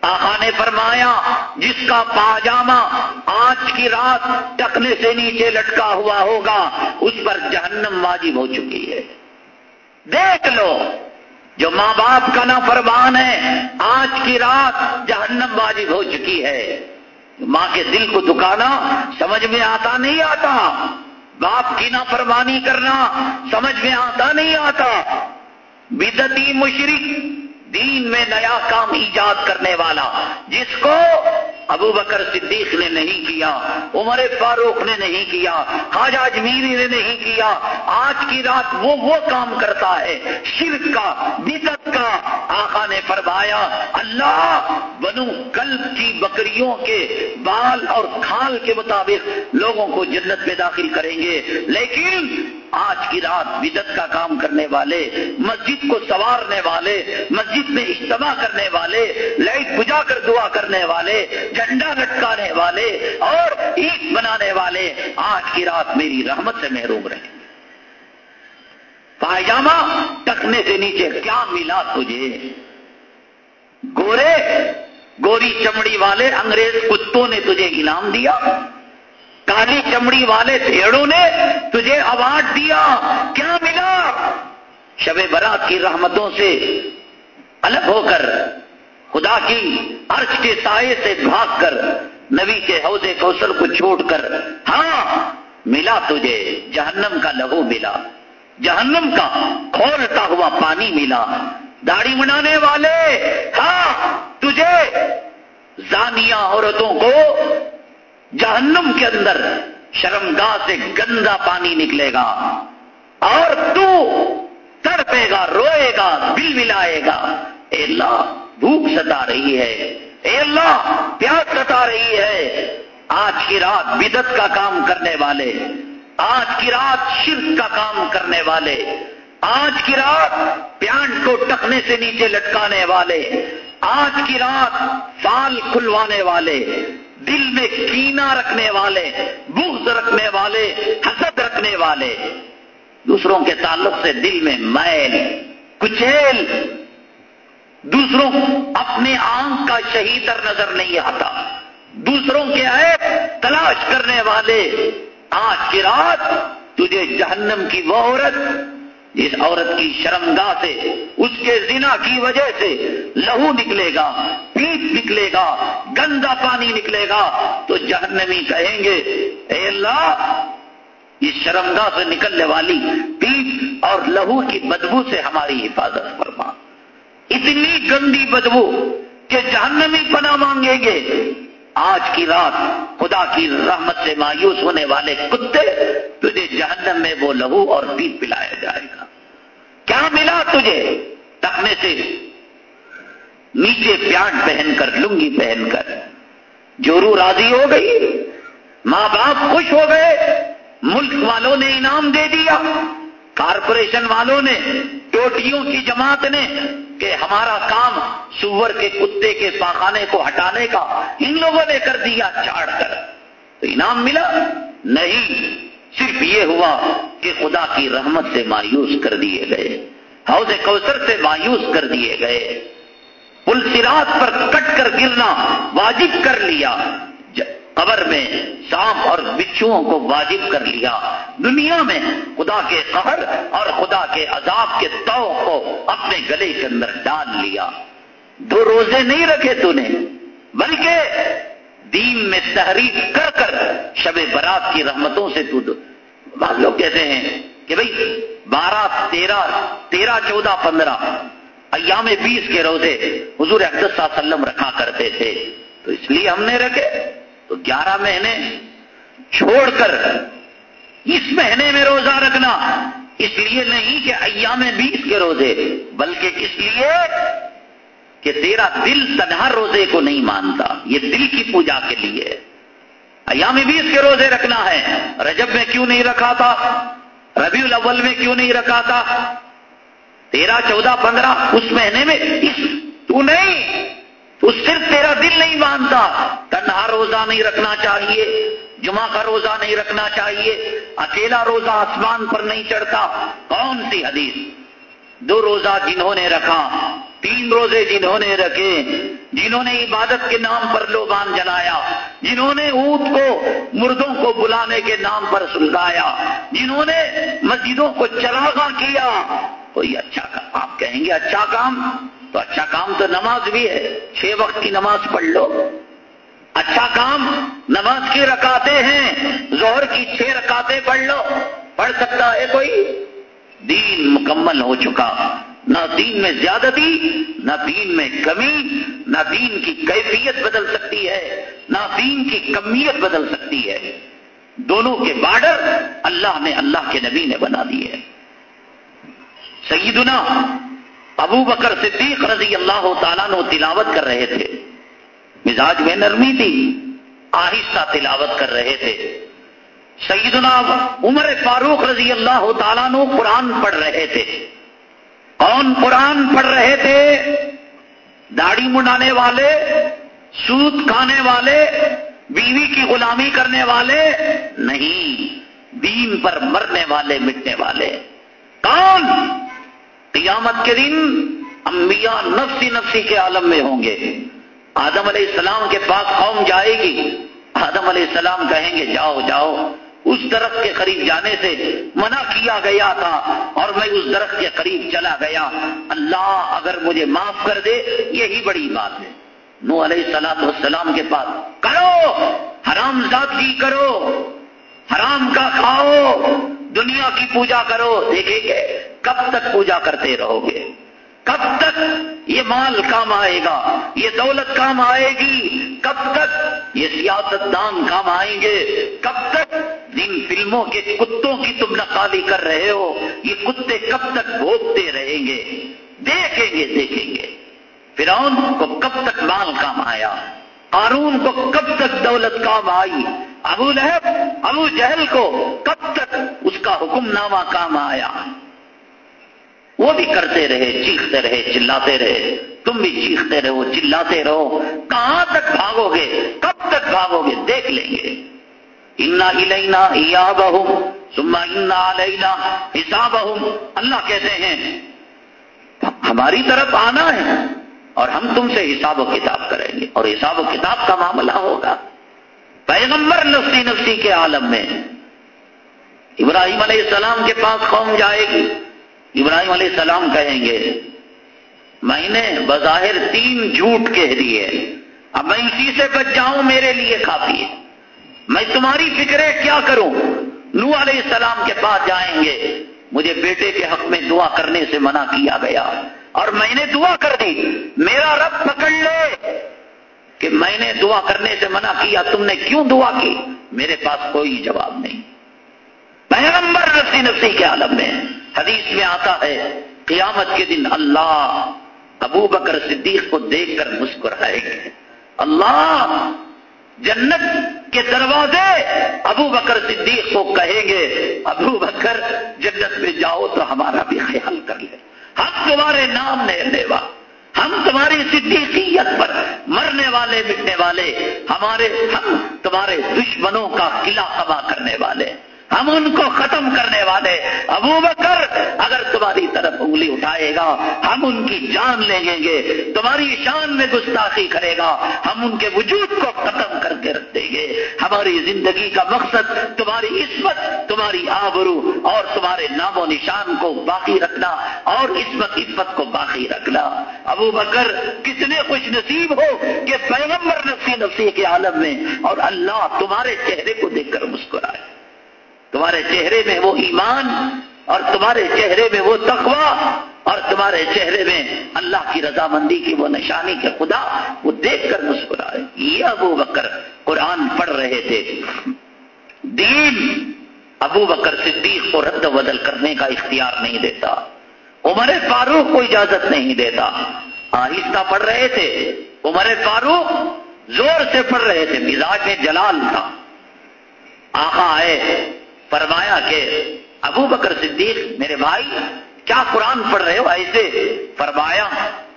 آقا نے فرمایا، جس کا پاجامہ آج کی رات ٹکنے سے نیچے لٹکا ہوا ہوگا، اس پر جہنم واجب ہو چکی ہے۔ دیکھ لو، جو ماں باپ کا نا فرمان ہے، آج کی رات جہنم واجب ہو چکی ہے۔ ماں کے دل کو دکانا سمجھ میں آتا نہیں آتا۔ باپ کی نافرمانی کرنا سمجھ میں آتا نہیں آتا۔ بدتی مشرق دین میں نیا کام ایجاد کرنے والا، جس کو ابو بکر صدیق نے نہیں کیا، عمر فاروق نے نہیں کیا، خواجہ اجمیری نے نہیں کیا، آج کی رات وہ وہ کام کرتا ہے، شرک کا بدت کا۔ آقا نے فرمایا، اللہ بنو کلب کی بکریوں کے بال اور کھال کے مطابق لوگوں کو جنت میں داخل کریں گے، لیکن آج کی رات بدت کا کام کرنے والے، مسجد کو سوارنے والے، مسجد میں اجتماع کرنے والے، لائٹ بجا کر دعا کرنے والے، جھنڈا لٹکانے والے اور عید بنانے والے، آج کی رات میری رحمت سے محروم رہے۔ پائجامہ ٹکنے سے نیچے کیا ملا تجھے؟ گورے، گوری چمڑی والے انگریز کتوں نے تجھے انعام دیا؟ کالی چمڑی والے بھیڑوں نے تجھے اوارڈ دیا، کیا ملا؟ شب برات کی رحمتوں سے الگ ہو کر، خدا کی عرش کے سائے سے بھاگ کر، نبی کے حوض کوسل کو چھوڑ کر ہاں ملا تجھے، جہنم کا لہو ملا، جہنم کا کھولتا ہوا پانی ملا، داڑھی منانے والے ہاں تجھے زانیہ عورتوں کو جہنم کے اندر شرمگاہ سے گندا پانی نکلے گا اور تو تڑپے گا، روئے گا بل ملائے گا۔ اے اللہ، بھوک ستا رہی ہے۔ اے اللہ، پیاس ستا رہی ہے۔ آج کی رات بدت کا کام کرنے والے، آج کی رات شرک کا کام کرنے والے، آج کی رات پیانٹ کو ٹکنے سے نیچے لٹکانے والے، آج کی رات فال کھلوانے والے۔ دل میں کینا رکھنے والے، بغض رکھنے والے، حسد رکھنے والے۔ دوسروں کے تعلق سے دل میں میل، کچیل۔ دوسروں اپنے آنکھ کا شہیدر نظر نہیں آتا۔ دوسروں کے عیب تلاش کرنے والے، آج کی رات تجھے جہنم کی وہ عورت جس عورت کی شرمگاہ سے، اس کے زنا کی وجہ سے لہو نکلے گا، پیٹ نکلے گا، گندا پانی نکلے گا۔ تو جہنمی کہیں گے، اے اللہ اس شرمگاہ سے نکلنے والی پیٹ اور لہو کی بدبو سے ہماری حفاظت فرما۔ اتنی گندی بدبو کہ جہنمی پناہ مانگیں گے۔ آج کی رات خدا کی رحمت سے مایوس ہونے والے کتے، تجھے جہنم میں وہ لہو اور پیپ پلایا جائے گا۔ کیا ملا تجھے؟ تکنے سے نیچے پیانٹ پہن کر، لنگی پہن کر۔ جورو راضی ہو گئی؟ ماں باپ خوش ہو گئے؟ ملک والوں نے انعام دے دیا۔ کارپوریشن والوں نے، ٹوٹیوں کی جماعت نے کہ ہمارا کام سور کے کتے کے پاخانے کو ہٹانے کا، ان لوگوں نے کر دیا چاڑ کر۔ تو انعام ملا؟ نہیں۔ صرف یہ ہوا کہ خدا کی رحمت سے مایوس کر دیے گئے، حوض کوثر سے مایوس کر دیے گئے۔ پل سرات پر کٹ کر گرنا واجب کر لیا۔ قبر میں سانپ اور بچھوؤں کو واجب کر لیا۔ دنیا میں خدا کے قبر اور خدا کے عذاب کے تو کو اپنے گلے کے اندر ڈال لیا۔ دو روزے نہیں رکھے تو نے، بلکہ دین میں تحریک کر کر شب برات کی رحمتوں سے تو بعض لوگ کہتے ہیں کہ بھائی بارہ، تیرہ تیرہ، چودہ، پندرہ ایام بیس کے روزے حضور اقدس صلی اللہ علیہ وسلم رکھا کرتے تھے۔ تو اس لیے ہم نے رکھے۔ تو گیارہ مہینے چھوڑ کر اس مہینے میں روزہ رکھنا اس لیے نہیں کہ ایام بیس کے روزے، بلکہ اس لیے؟ کہ تیرا دل تنہا روزے کو نہیں مانتا، یہ دل کی پوجا کے لیے ایام بیس کے روزے رکھنا ہے۔ رجب میں کیوں نہیں رکھا تھا ربیع الاول میں کیوں نہیں رکھا تھا تیرہ چودہ پندرہ اس مہینے میں اس تو نہیں، تو صرف تیرا دل نہیں مانتا۔ تنہا روزہ نہیں رکھنا چاہیے، جمعہ کا روزہ نہیں رکھنا چاہیے، اکیلا روزہ آسمان پر نہیں چڑھتا۔ کون سی حدیث؟ دو روزہ جنہوں نے رکھا تین روزے جنہوں نے رکھے، جنہوں نے عبادت کے نام پر لوبان جلایا، جنہوں نے اونٹ کو، مردوں کو بلانے کے نام پر سلگایا، جنہوں نے مسجدوں کو چراغا کیا، کوئی اچھا کام، آپ کہیں گے اچھا کام؟ تو اچھا کام تو نماز بھی ہے، چھ وقت کی نماز پڑھ لو۔ اچھا کام، نماز کی رکاتے ہیں زہر کی چھ رکاتے پڑھ لو۔ پڑھ سکتا ہے کوئی؟ دین مکمل ہو چکا۔ نہ دین میں زیادتی، نہ دین میں کمی، نہ دین کی کیفیت بدل سکتی ہے، نہ دین کی کمیت بدل سکتی ہے۔ دونوں کے بارڈر اللہ نے اللہ کے نبی نے بنا دیے۔ سیدنا ابو بکر صدیق رضی اللہ تعالیٰ نے تلاوت کر رہے تھے۔ مزاج میں نرمی تھی، آہستہ تلاوت کر رہے تھے۔ سیدنا عمر فاروق رضی اللہ تعالیٰ نے قرآن پڑھ رہے تھے۔ کون قرآن پڑھ رہے تھے؟ داڑھی منڈانے والے، سود کھانے والے، بیوی کی غلامی کرنے والے؟ نہیں، دین پر مرنے والے، مٹنے والے۔ کون؟ قیامت کے دن انبیاء نفسی نفسی کے عالم میں ہوں گے۔ آدم علیہ السلام کے پاس قوم جائے گی۔ آدم علیہ السلام کہیں گے، جاؤ جاؤ۔ اس درخت کے قریب جانے سے منع کیا گیا تھا اور میں اس درخت کے قریب چلا گیا۔ اللہ اگر مجھے معاف کر دے، یہی بڑی بات ہے۔ نو علیہ السلام والسلام کے پاس، کرو، حرام ذاتی کرو، حرام کا کھاؤ، دنیا کی پوجا کرو۔ دیکھیں گے، کب تک پوجا کرتے رہو گے؟ کب تک یہ مال کام آئے گا؟ یہ دولت کام آئے گی؟ کب تک یہ سیاست دان کام آئیں گے؟ کب تک جن فلموں کے کتوں کی تم نقالی کر رہے ہو، یہ کتے کب تک بھوکتے رہیں گے؟ دیکھیں گے دیکھیں گے۔ فرعون کو کب تک مال کام آیا؟ قارون کو کب تک دولت کام آئی؟ ابو لہب، ابو جہل کو کب تک اس کا حکم نامہ کام آیا؟ وہ بھی کرتے رہے، چیختے رہے، چلاتے رہے۔ تم بھی چیختے رہو، چلاتے رہو۔ کہاں تک بھاگو گے؟ کب تک بھاگو گے؟ دیکھ لیں گے۔ انا الینا یا بہم انا علینا حساب اللہ کہتے ہیں، ہماری طرف آنا ہے اور ہم تم سے حساب و کتاب کریں گے۔ اور حساب و کتاب کا معاملہ ہوگا۔ پیغمبر نفسی نفسی کے عالم میں، ابراہیم علیہ السلام کے پاس قوم جائے گی۔ ابراہیم علیہ السلام کہیں گے، میں نے بظاہر تین جھوٹ کہہ دیے۔ اب میں اسی سے بچ جاؤں، میرے لیے کافی ہے۔ میں تمہاری فکریں کیا کروں؟ نو علیہ السلام کے پاس جائیں گے۔ مجھے بیٹے کے حق میں دعا کرنے سے منع کیا گیا۔ اور میں نے دعا کر دی، میرا رب پکڑ لے۔ کہ میں نے دعا کرنے سے منع کیا، تم نے کیوں دعا کی؟ میرے پاس کوئی جواب نہیں۔ پیغمبر نفسی نفسی کے عالم میں حدیث میں آتا ہے، قیامت کے دن اللہ ابو بکر صدیق کو دیکھ کر مسکرائے گے اللہ جنت کے دروازے ابو بکر صدیق کو کہیں گے، ابو بکر جنت میں جاؤ تو ہمارا بھی خیال کر لے۔ ہم تمہارے نام لے وا ہم تمہاری صدیقیت پر مرنے والے، مٹنے والے، ہمارے ہم تمہارے دشمنوں کا قلعہ تباہ کرنے والے۔ ہم ان کو ختم کرنے والے۔ ابو بکر، اگر تمہاری طرف انگلی اٹھائے گا، ہم ان کی جان لیں گے تمہاری شان میں گستاخی کرے گا۔ ہم ان کے وجود کو ختم کر کے رکھ دیں گے۔ ہماری زندگی کا مقصد تمہاری عصمت، تمہاری آبرو اور تمہارے نام و نشان کو باقی رکھنا اور عصمت عزت کو باقی رکھنا۔ ابو بکر، کتنے خوش نصیب ہو کہ پیغمبر نفسی نفسی کے عالم میں اور اللہ تمہارے چہرے کو دیکھ کر مسکرائے۔ تمہارے چہرے میں وہ ایمان اور تمہارے چہرے میں وہ تقوی اور تمہارے چہرے میں اللہ کی رضامندی کی وہ نشانی کے خدا وہ دیکھ کر مسکرائے۔ یہ ابو بکر قرآن پڑھ رہے تھے۔ دین ابو بکر صدیق کو رد بدل کرنے کا اختیار نہیں دیتا۔ عمر فاروق کو اجازت نہیں دیتا۔ آہستہ پڑھ رہے تھے۔ عمر فاروق زور سے پڑھ رہے تھے۔ مزاج میں جلال تھا۔ آخا آئے۔ فرمایا کہ ابو بکر صدیق، میرے بھائی، کیا قرآن پڑھ رہے ہو ایسے؟ فرمایا،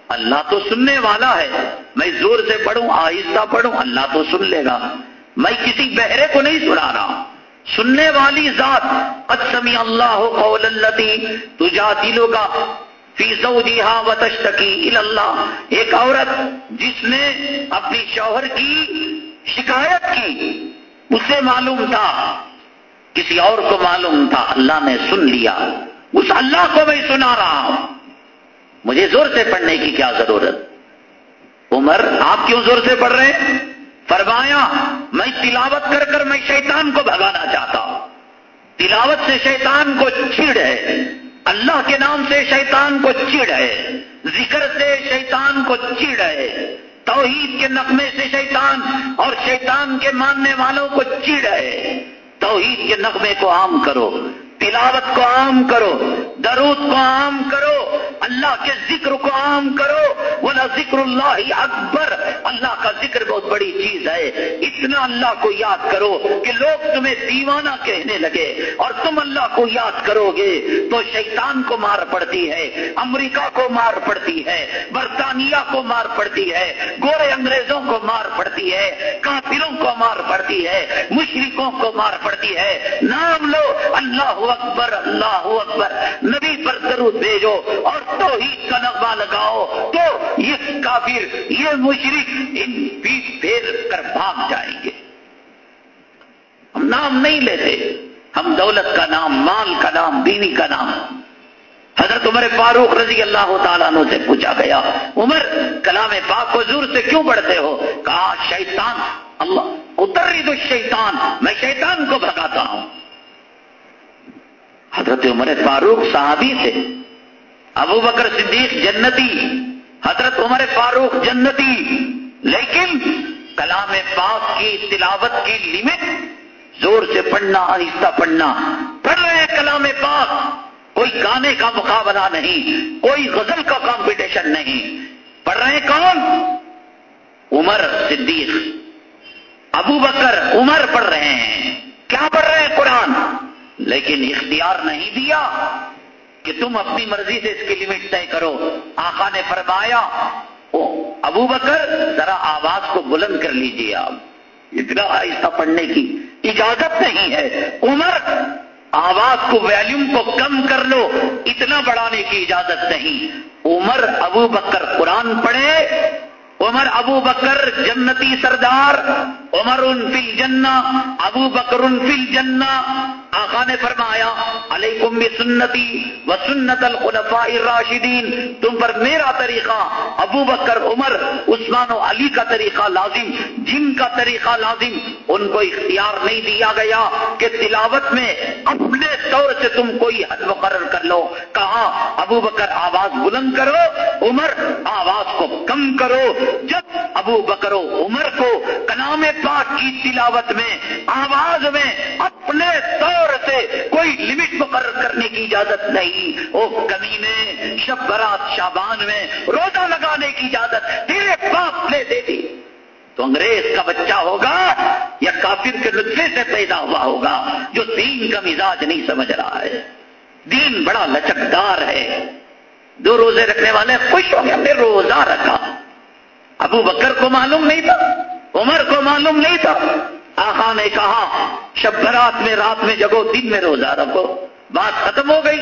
اللہ تو سننے والا ہے۔ میں زور سے پڑھوں، آہستہ پڑھوں، اللہ تو سن لے گا۔ میں کسی بہرے کو نہیں سنا رہا۔ سننے والی ذات، قد سمی اللہ قول اللتی تجا دلو کا، فی زوجیہا و تشتکی اللہ ایک عورت جس نے اپنی شوہر کی شکایت کی، اسے معلوم تھا۔ کسی اور کو معلوم تھا، اللہ نے سن لیا۔ اس اللہ کو میں سنا رہا ہوں۔ مجھے زور سے پڑھنے کی کیا ضرورت؟ عمر، آپ کیوں زور سے پڑھ رہے ہیں؟ فرمایا، میں تلاوت کر کر میں شیطان کو بھگانا چاہتا ہوں۔ تلاوت سے شیطان کو چڑ ہے۔ اللہ کے نام سے شیطان کو چڑ ہے۔ ذکر سے شیطان کو چڑ ہے۔ توحید کے نقمے سے شیطان اور شیطان کے ماننے والوں کو چڑ ہے۔ توحید کے نغمے کو عام کرو۔ تلاوت کو عام کرو، درود کو عام کرو، اللہ کے ذکر کو عام کرو بولا ذکر اللہ اکبر اللہ کا ذکر بہت بڑی چیز ہے۔ اتنا اللہ کو یاد کرو کہ لوگ تمہیں دیوانہ کہنے لگے اور تم اللہ کو یاد کرو گے تو شیطان کو مار پڑتی ہے، امریکہ کو مار پڑتی ہے، برطانیہ کو مار پڑتی ہے، گورے انگریزوں کو مار پڑتی ہے، کافروں کو مار پڑتی ہے مشرقوں کو مار پڑتی ہے۔ نام لو، اللہ اکبر، اللہ اکبر۔ نبی پر درود بھیجو اور تو ہی نغمہ لگاؤ تو یہ کافر، یہ مشرق ان پیٹ پھیر کر بھاگ جائیں گے۔ ہم نام نہیں لیتے۔ ہم دولت کا نام، مال کا نام بیوی کا نام۔ حضرت عمر فاروق رضی اللہ تعالیٰ عنہ سے پوچھا گیا، عمر، کلام پاک کو زور سے کیوں پڑھتے ہو؟ کہا، شیطان، اللہ اتر رہی تو شیطان میں شیطان کو بھگاتا ہوں۔ حضرت عمر فاروق صحابی سے، ابو بکر صدیق جنتی، حضرت عمر فاروق جنتی، لیکن کلام پاک کی تلاوت کی لمٹ زور سے پڑھنا، آہستہ پڑھنا۔ پڑھ رہے ہیں کلام پاک، کوئی گانے کا مقابلہ نہیں، کوئی غزل کا کمپٹیشن نہیں۔ پڑھ رہے ہیں کون؟ عمر صدیق۔ ابو بکر، عمر پڑھ رہے ہیں۔ کیا پڑھ رہے ہیں قرآن؟ لیکن اختیار نہیں دیا کہ تم اپنی مرضی سے اس کی لمٹ طے کرو۔ آقا نے فرمایا ابو بکر، ذرا آواز کو بلند کر لیجیے آپ۔ اتنا آہستہ پڑھنے کی اجازت نہیں ہے۔ عمر، آواز کو ویلیوم کو کم کر لو۔ اتنا بڑھانے کی اجازت نہیں۔ عمر، ابو بکر قرآن پڑھے۔ عمر ابو بکر جنتی سردار، عمر ان فل جنا ابو بکر ان فل جنا آقا نے فرمایا، علیکم سنتی و سنت الخلفاء الراشدین۔ تم پر میرا طریقہ، ابو بکر، عمر، عثمان و علی کا طریقہ لازم، جن کا طریقہ لازم، ان کو اختیار نہیں دیا گیا کہ تلاوت میں اپنے طور سے تم کوئی حد مقرر کر لو۔ کہا، ابو بکر، آواز بلند کرو، عمر، آواز کو کم کرو۔ جب ابو بکر و عمر کو کلام پاک کی تلاوت میں، آواز میں اپنے طور سے کوئی لمٹ مقرر کرنے کی اجازت نہیں۔ وہ کمی نے شب برات شابان میں روزہ لگانے کی اجازت تیرے باپ نے دے دی۔ تو انگریز کا بچہ ہوگا یا کافر کے لطفے سے پیدا ہوا ہوگا جو دین کا مزاج نہیں سمجھ رہا ہے؟ دین بڑا لچکدار ہے۔ دو روزے رکھنے والے خوش ہو گئے روزہ رکھا۔ ابو بکر کو معلوم نہیں تھا، عمر کو معلوم نہیں تھا۔ آخا نے کہا، شب برات میں، رات میں جگو، دن میں روزہ رکھو۔ بات ختم ہو گئی۔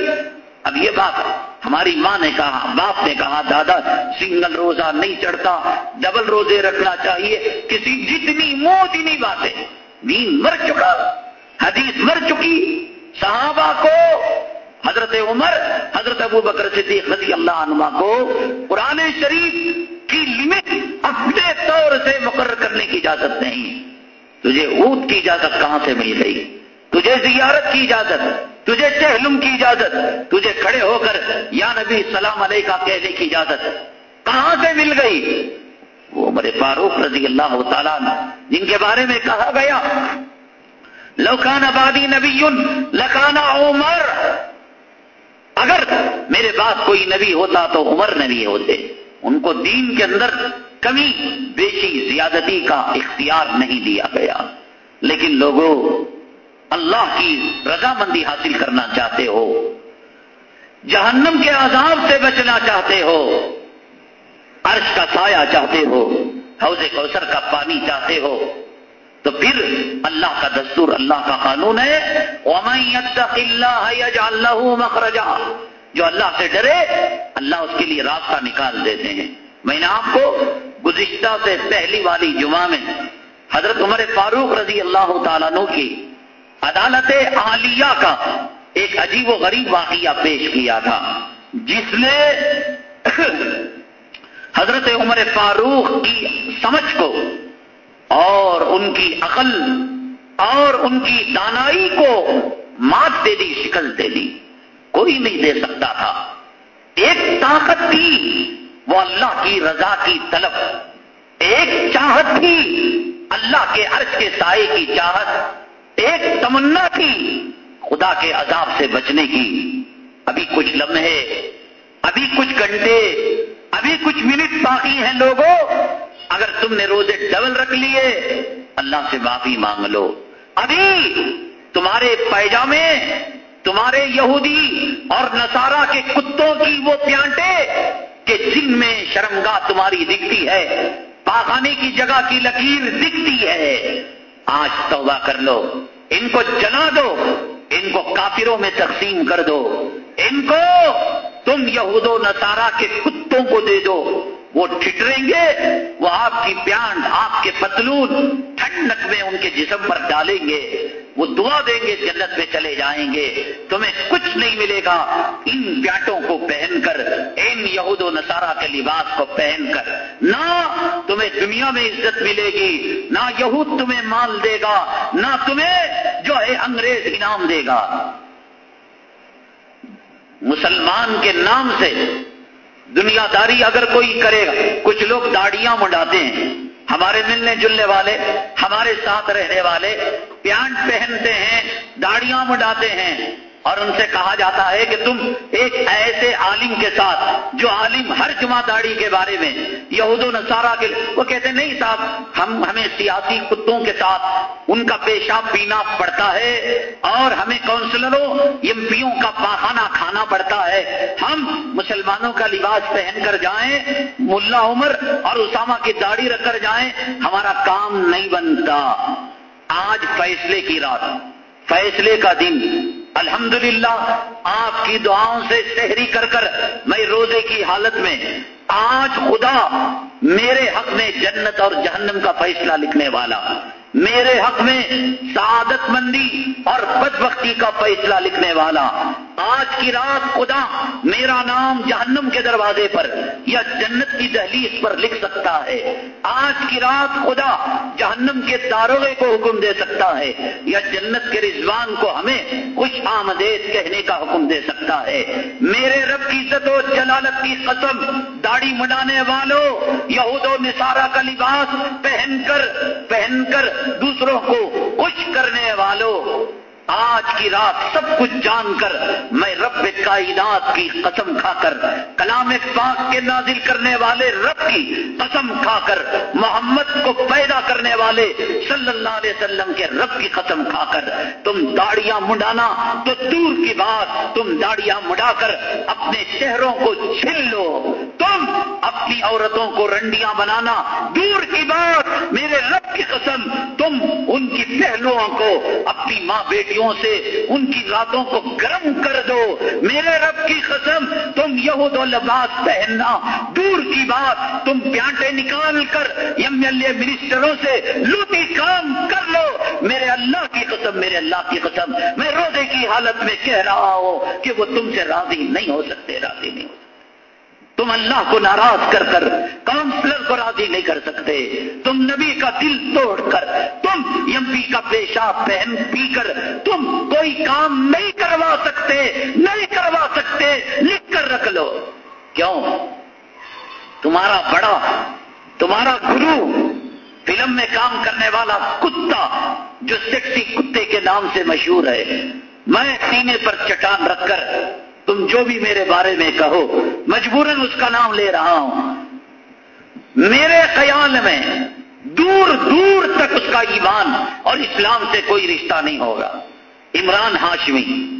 اب یہ بات ہماری ماں نے کہا، باپ نے کہا، دادا، سنگل روزہ نہیں چڑھتا، ڈبل روزے رکھنا چاہیے۔ کسی جتنی موتنی باتیں۔ دین مر چکا، حدیث مر چکی۔ صحابہ کو، حضرت عمر، حضرت ابو بکر صدیق رضی اللہ عنہ کو قرآن شریف کی لمٹ اپنے طور سے مقرر کرنے کی اجازت نہیں۔ تجھے اونٹ کی اجازت کہاں سے مل گئی تجھے زیارت کی اجازت، تجھے چہلم کی اجازت، تجھے کھڑے ہو کر یا نبی سلام علیہ کا کہنے کی اجازت کہاں سے مل گئی؟ وہ عمر فاروق رضی اللہ تعالیٰ جن کے بارے میں کہا گیا لوکان آبادی نبی لکانا عمر۔ اگر میرے بعد کوئی نبی ہوتا تو عمر نبی ہوتے، ان کو دین کے اندر کمی بیشی زیادتی کا اختیار نہیں دیا گیا۔ لیکن لوگوں، اللہ کی رضامندی حاصل کرنا چاہتے ہو، جہنم کے عذاب سے بچنا چاہتے ہو، عرش کا سایہ چاہتے ہو، حوض کوثر کا پانی چاہتے ہو، تو پھر اللہ کا دستور، اللہ کا قانون ہے۔ اللہ مخرجا۔ جو اللہ سے ڈرے، اللہ اس کے لیے راستہ نکال دیتے ہیں۔ میں نے آپ کو گزشتہ سے پہلی والی جمعہ میں حضرت عمر فاروق رضی اللہ تعالیٰ کی عدالت عالیہ کا ایک عجیب و غریب واقعہ پیش کیا تھا، جس نے حضرت عمر فاروق کی سمجھ کو اور ان کی عقل اور ان کی دانائی کو مات دے دی، شکل دے دی، کوئی نہیں دے سکتا تھا۔ ایک طاقت تھی وہ اللہ کی رضا کی طلب۔ ایک چاہت تھی، اللہ کے عرش کے سائے کی چاہت۔ ایک تمنا تھی، خدا کے عذاب سے بچنے کی۔ ابھی کچھ لمحے، ابھی کچھ گھنٹے، ابھی کچھ منٹ باقی ہیں لوگوں۔ اگر تم نے روزے ڈبل رکھ لیے، اللہ سے معافی مانگ لو۔ ابھی تمہارے پیجامے، تمہارے یہودی اور نصارہ کے کتوں کی وہ پیانٹے کہ جن میں شرمگاہ تمہاری دکھتی ہے، پاخانے کی جگہ کی لکیر دکھتی ہے۔ آج توبہ کر لو، ان کو جلا دو، ان کو کافروں میں تقسیم کر دو۔ ان کو تم یہود و نصارہ کے کتوں کو دے دو۔ وہ ٹھٹریں گے، وہ آپ کی پیانٹ آپ کے پتلون ٹھنڈک میں ان کے جسم پر ڈالیں گے۔ وہ دعا دیں گے جنت میں چلے جائیں گے، تمہیں کچھ نہیں ملے گا۔ ان پیاٹوں کو پہن کر، ان یہود و نصارہ کے لباس کو پہن کر، نہ تمہیں دنیا میں عزت ملے گی، نہ یہود تمہیں مال دے گا، نہ تمہیں جو ہے انگریز انعام دے گا۔ مسلمان کے نام سے دنیا داری اگر کوئی کرے گا، کچھ لوگ داڑیاں منڈاتے ہیں۔ ہمارے ملنے جلنے والے ہمارے ساتھ رہنے والے پیانٹ پہنتے ہیں داڑیاں منڈاتے ہیں اور ان سے کہا جاتا ہے کہ تم ایک ایسے عالم کے ساتھ، جو عالم ہر جمع داڑی کے بارے میں، یہود و نصارہ کے، وہ کہتے نہیں صاحب، ہم ہمیں سیاسی کتوں کے ساتھ ان کا پیشاب پینا پڑتا ہے اور ہمیں کونسلروں، ایم پیوں کا پاخانہ کھانا پڑتا ہے۔ ہم مسلمانوں کا لباس پہن کر جائیں، ملا عمر اور اسامہ کی داڑھی رکھ کر جائیں، ہمارا کام نہیں بنتا۔ آج فیصلے کی رات۔ فیصلے کا دن۔ الحمدللہ، آپ کی دعاؤں سے شہری کر کر میں روزے کی حالت میں آج خدا میرے حق میں جنت اور جہنم کا فیصلہ لکھنے والا۔ میرے حق میں سعادت مندی اور بدبختی کا فیصلہ لکھنے والا۔ آج کی رات خدا میرا نام جہنم کے دروازے پر یا جنت کی دہلیز پر لکھ سکتا ہے۔ آج کی رات خدا جہنم کے داروغے کو حکم دے سکتا ہے یا جنت کے رضوان کو ہمیں خوش آمدید کہنے کا حکم دے سکتا ہے۔ میرے رب کی عزت و جلالت کی قسم، داڑھی مڈانے والوں، یہود و نصارہ کا لباس پہن کر پہن کر دوسروں کو خوش کرنے والوں آج کی رات سب کچھ جان کر میں رب کائنات کی قسم کھا کر، کلام پاک کے نازل کرنے والے رب کی قسم کھا کر، محمد کو پیدا کرنے والے صلی اللہ علیہ وسلم کے رب کی قسم کھا کر، تم داڑیاں مڈانا تو دور کی بات، تم داڑیاں مڈا کر اپنے چہروں کو چھل لو۔ تم اپنی عورتوں کو رنڈیاں بنانا دور کی بات، میرے رب کی قسم، تم ان کی پہلوؤں کو اپنی ماں بیٹی سے ان کی راتوں کو گرم کر دو۔ میرے رب کی قسم، تم یہود و لباس پہننا، دور کی بات، تم پیانٹے نکال کر ایم ایل اے منسٹروں سے لوٹی کام کر لو۔ میرے اللہ کی قسم، میرے اللہ کی قسم، میں روزے کی حالت میں کہہ رہا ہوں کہ وہ تم سے راضی نہیں ہو سکتے، راضی نہیں ہو سکتے۔ تم اللہ کو ناراض کر کر کاؤنسلر کو راضی نہیں کر سکتے۔ تم نبی کا دل توڑ کر، تم ایم پی کا پیشاب پہن پی کر، تم کوئی کام نہیں کروا سکتے، نہیں کروا سکتے، لکھ کر رکھ لو۔ کیوں؟ تمہارا بڑا، تمہارا گرو، فلم میں کام کرنے والا کتا جو سیکسی کتے کے نام سے مشہور ہے، میں سینے پر چٹان رکھ کر تم جو بھی میرے بارے میں کہو، مجبوراً اس کا نام لے رہا ہوں۔ میرے خیال میں دور دور تک اس کا ایمان اور اسلام سے کوئی رشتہ نہیں ہوگا۔ عمران ہاشمی،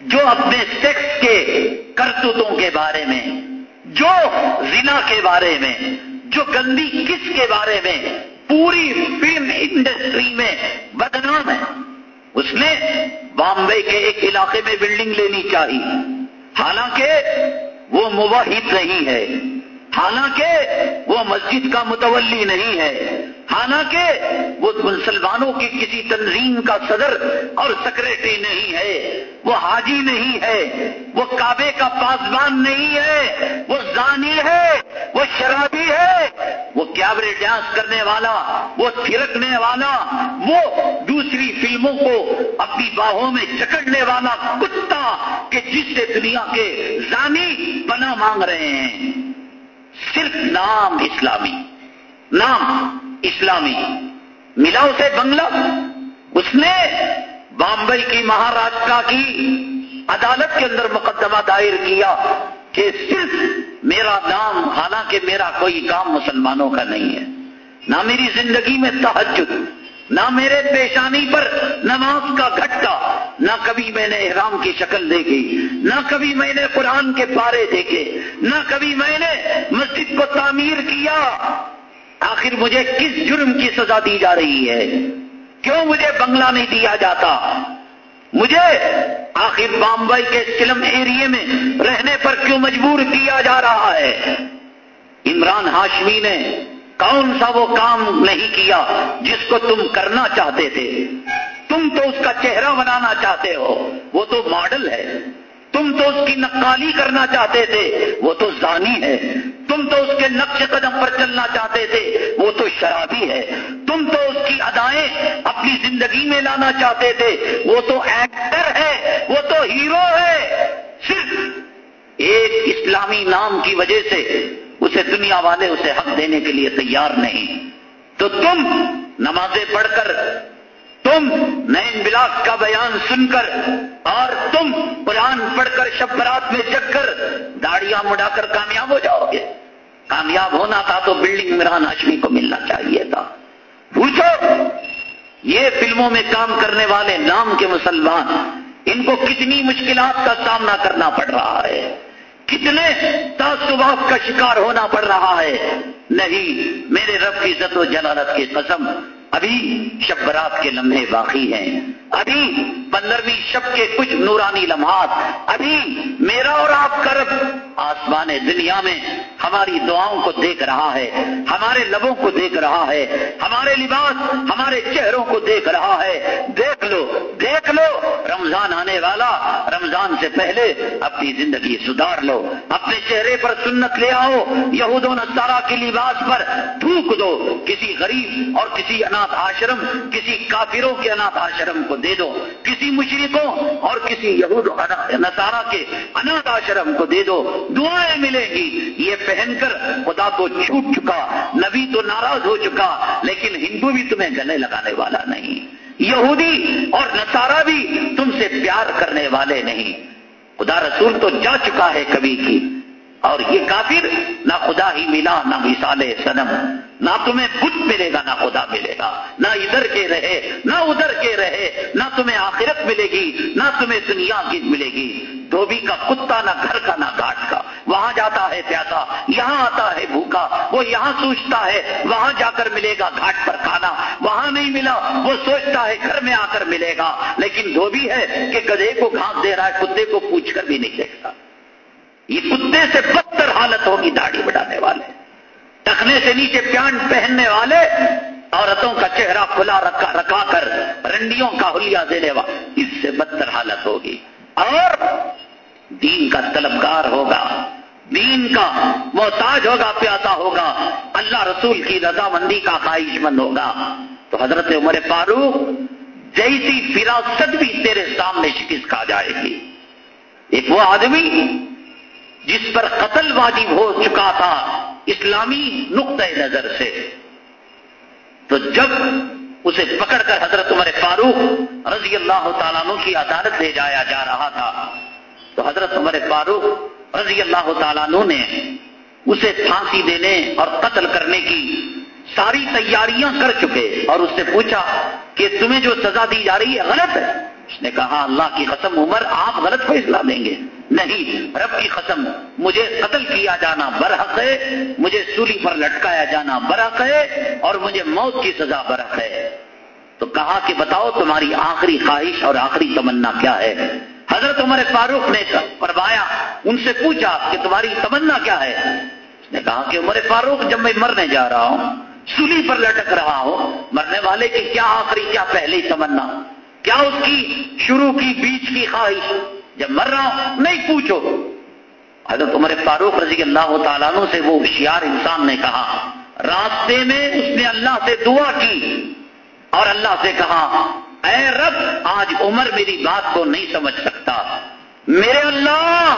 جو اپنے سیکس کے کرتوتوں کے بارے میں، جو زنا کے بارے میں، جو گندی کس کے بارے میں پوری فلم انڈسٹری میں بدنام ہے، اس نے بامبے کے ایک علاقے میں بلڈنگ لینی چاہیے حالانکہ وہ مواحد نہیں ہے۔ حالانکہ وہ مسجد کا متولی نہیں ہے، حالانکہ وہ مسلمانوں کی کسی تنظیم کا صدر اور سیکرٹری نہیں ہے، وہ حاجی نہیں ہے، وہ کعبے کا پاسبان نہیں ہے، وہ زانی ہے، وہ شرابی ہے، وہ کیبرے ڈانس کرنے والا، وہ تھرکنے والا، وہ دوسری فلموں کو اپنی باہوں میں چکڑنے والا کتا کہ جس سے دنیا کے زانی بنا مانگ رہے ہیں۔ صرف نام اسلامی نام اسلامی۔ ملا اسے بنگلہ، اس نے بامبئی کی مہاراشٹرا کی عدالت کے اندر مقدمہ دائر کیا کہ صرف میرا نام، حالانکہ میرا کوئی کام مسلمانوں کا نہیں ہے۔ نہ میری زندگی میں تحجد نہ میرے پیشانی پر نماز کا گھٹا نہ کبھی میں نے احرام کی شکل دیکھی، نہ کبھی میں نے قرآن کے پارے دیکھے، نہ کبھی میں نے مسجد کو تعمیر کیا۔ آخر مجھے کس جرم کی سزا دی جا رہی ہے؟ کیوں مجھے بنگلہ نہیں دیا جاتا؟ مجھے آخر بامبئی کے سلم ایریے میں رہنے پر کیوں مجبور کیا جا رہا ہے؟ عمران ہاشمی نے کون سا وہ کام نہیں کیا جس کو تم کرنا چاہتے تھے؟ تم تو اس کا چہرہ بنانا چاہتے ہو، وہ تو ماڈل ہے۔ تم تو اس کی نقالی کرنا چاہتے تھے، وہ تو زانی ہے۔ تم تو اس کے نقش قدم پر چلنا چاہتے تھے، وہ تو شرابی ہے۔ تم تو اس کی ادائیں اپنی زندگی میں لانا چاہتے تھے، وہ تو ایکٹر ہے، وہ تو ہیرو ہے۔ صرف ایک اسلامی نام کی وجہ سے اسے دنیا والے اسے حق دینے کے لیے تیار نہیں۔ تو تم نمازیں پڑھ کر، تم نئے بلاس کا بیان سن کر، اور تم قرآن پڑھ کر شب برات میں جگ کر داڑیاں مڑا کر کامیاب ہو جاؤ گے۔ کامیاب ہونا تھا تو بلڈنگ عمران ہاشمی کو ملنا چاہیے تھا۔ پوچھو، یہ فلموں میں کام کرنے والے نام کے مسلمان، ان کو کتنی مشکلات کا سامنا کرنا پڑ رہا ہے؟ کتنے تعصبات کا شکار ہونا پڑ رہا ہے۔ نہیں، میرے رب کی عزت و جلالت کی قسم ابھی شب برات کے لمحے باقی ہیں۔ ابھی پندرہویں شب کے کچھ نورانی لمحات۔ ابھی میرا اور آپ کا رب آسمان دنیا میں ہماری دعاؤں کو دیکھ رہا ہے، ہمارے لبوں کو دیکھ رہا ہے، ہمارے لباس، ہمارے چہروں کو دیکھ رہا ہے۔ دیکھ لو دیکھ لو، رمضان آنے والا۔ رمضان سے پہلے اپنی زندگی سدھار لو، اپنے چہرے پر سنت لے آؤ۔ یہود و نصارہ کے لباس پر تھوک دو، کسی غریب اور کسی انات آشرم، کسی کافروں کے انات آشرم کو دے دو، کسی مشرقوں اور کسی یہود نصارہ کے انات آشرم کو دے دو، دعائیں ملیں گی۔ یہ پہن کر خدا تو چھوٹ چکا، نبی تو ناراض ہو چکا، لیکن ہندو بھی تمہیں گلے لگانے والا نہیں، یہودی اور نصارہ بھی تم سے پیار کرنے والے نہیں۔ خدا رسول تو جا چکا ہے کبھی کی، اور یہ کافر نہ خدا ہی ملا، نہ مثال سنم نہ تمہیں بت ملے گا، نہ خدا ملے گا۔ نہ ادھر کے رہے، نہ ادھر کے رہے، نہ تمہیں آخرت ملے گی، نہ تمہیں دنیا کی ملے گی۔ دھوبی کا کتا، نہ گھر کا، نہ گھاٹ کا۔ وہاں جاتا ہے پیاسا، یہاں آتا ہے بھوکا۔ وہ یہاں سوچتا ہے، وہاں جا کر ملے گا گھاٹ پر کھانا۔ وہاں نہیں ملا، وہ سوچتا ہے گھر میں آ کر ملے گا۔ لیکن دھوبی ہے کہ گدے کو گھاس دے رہا ہے، کتے کو پوچھ کر بھی نہیں دیکھتا۔ یہ کتے سے بدتر حالت ہوگی داڑھی بڑھانے والے۔ ٹکنے سے نیچے پیانٹ پہننے والے عورتوں کا چہرہ کھلا رکھا رکھا کر رنڈیوں کا ہولیا دینے والا اس سے بدتر حالت ہوگی۔ اور دین کا طلبگار ہوگا۔ دین کا محتاج ہوگا، پیاسا ہوگا۔ اللہ رسول کی رضامندی کا خواہش مند ہوگا۔ تو حضرت عمر فاروق جیسی فراست بھی تیرے سامنے شکست کھا جائے گی۔ ایک وہ آدمی جس پر قتل واجب ہو چکا تھا۔ اسلامی نقطۂ نظر سے۔ تو جب اسے پکڑ کر حضرت عمر فاروق رضی اللہ تعالیٰ عنہ کی عدالت لے جایا جا رہا تھا، تو حضرت عمر فاروق رضی اللہ تعالیٰ عنہ نے اسے پھانسی دینے اور قتل کرنے کی ساری تیاریاں کر چکے اور اس سے پوچھا کہ تمہیں جو سزا دی جا رہی ہے غلط ہے۔ اس نے کہا، اللہ کی قسم، عمر، آپ غلط فیصلہ دیں گے۔ نہیں، رب کی قسم، مجھے قتل کیا جانا برحق ہے، مجھے سولی پر لٹکایا جانا برحق ہے، اور مجھے موت کی سزا برحق ہے۔ تو کہا کہ بتاؤ تمہاری آخری خواہش اور آخری تمنا کیا ہے؟ حضرت عمر فاروق نے پروایا ان سے پوچھا کہ تمہاری تمنا کیا ہے؟ اس نے کہا کہ عمر فاروق جب میں مرنے جا رہا ہوں، سولی پر لٹک رہا ہوں، مرنے والے کی کیا آخری، کیا پہلی تمنا؟ کیا اس کی شروع کی بیچ کی خواہش؟ جب مر رہا ہوں، نہیں پوچھو۔ حضرت عمر فاروق رضی اللہ تعالیٰ عنہ سے وہ ہوشیار انسان نے کہا، راستے میں اس نے اللہ سے دعا کی اور اللہ سے کہا، اے رب، آج عمر میری بات کو نہیں سمجھ سکتا۔ میرے اللہ،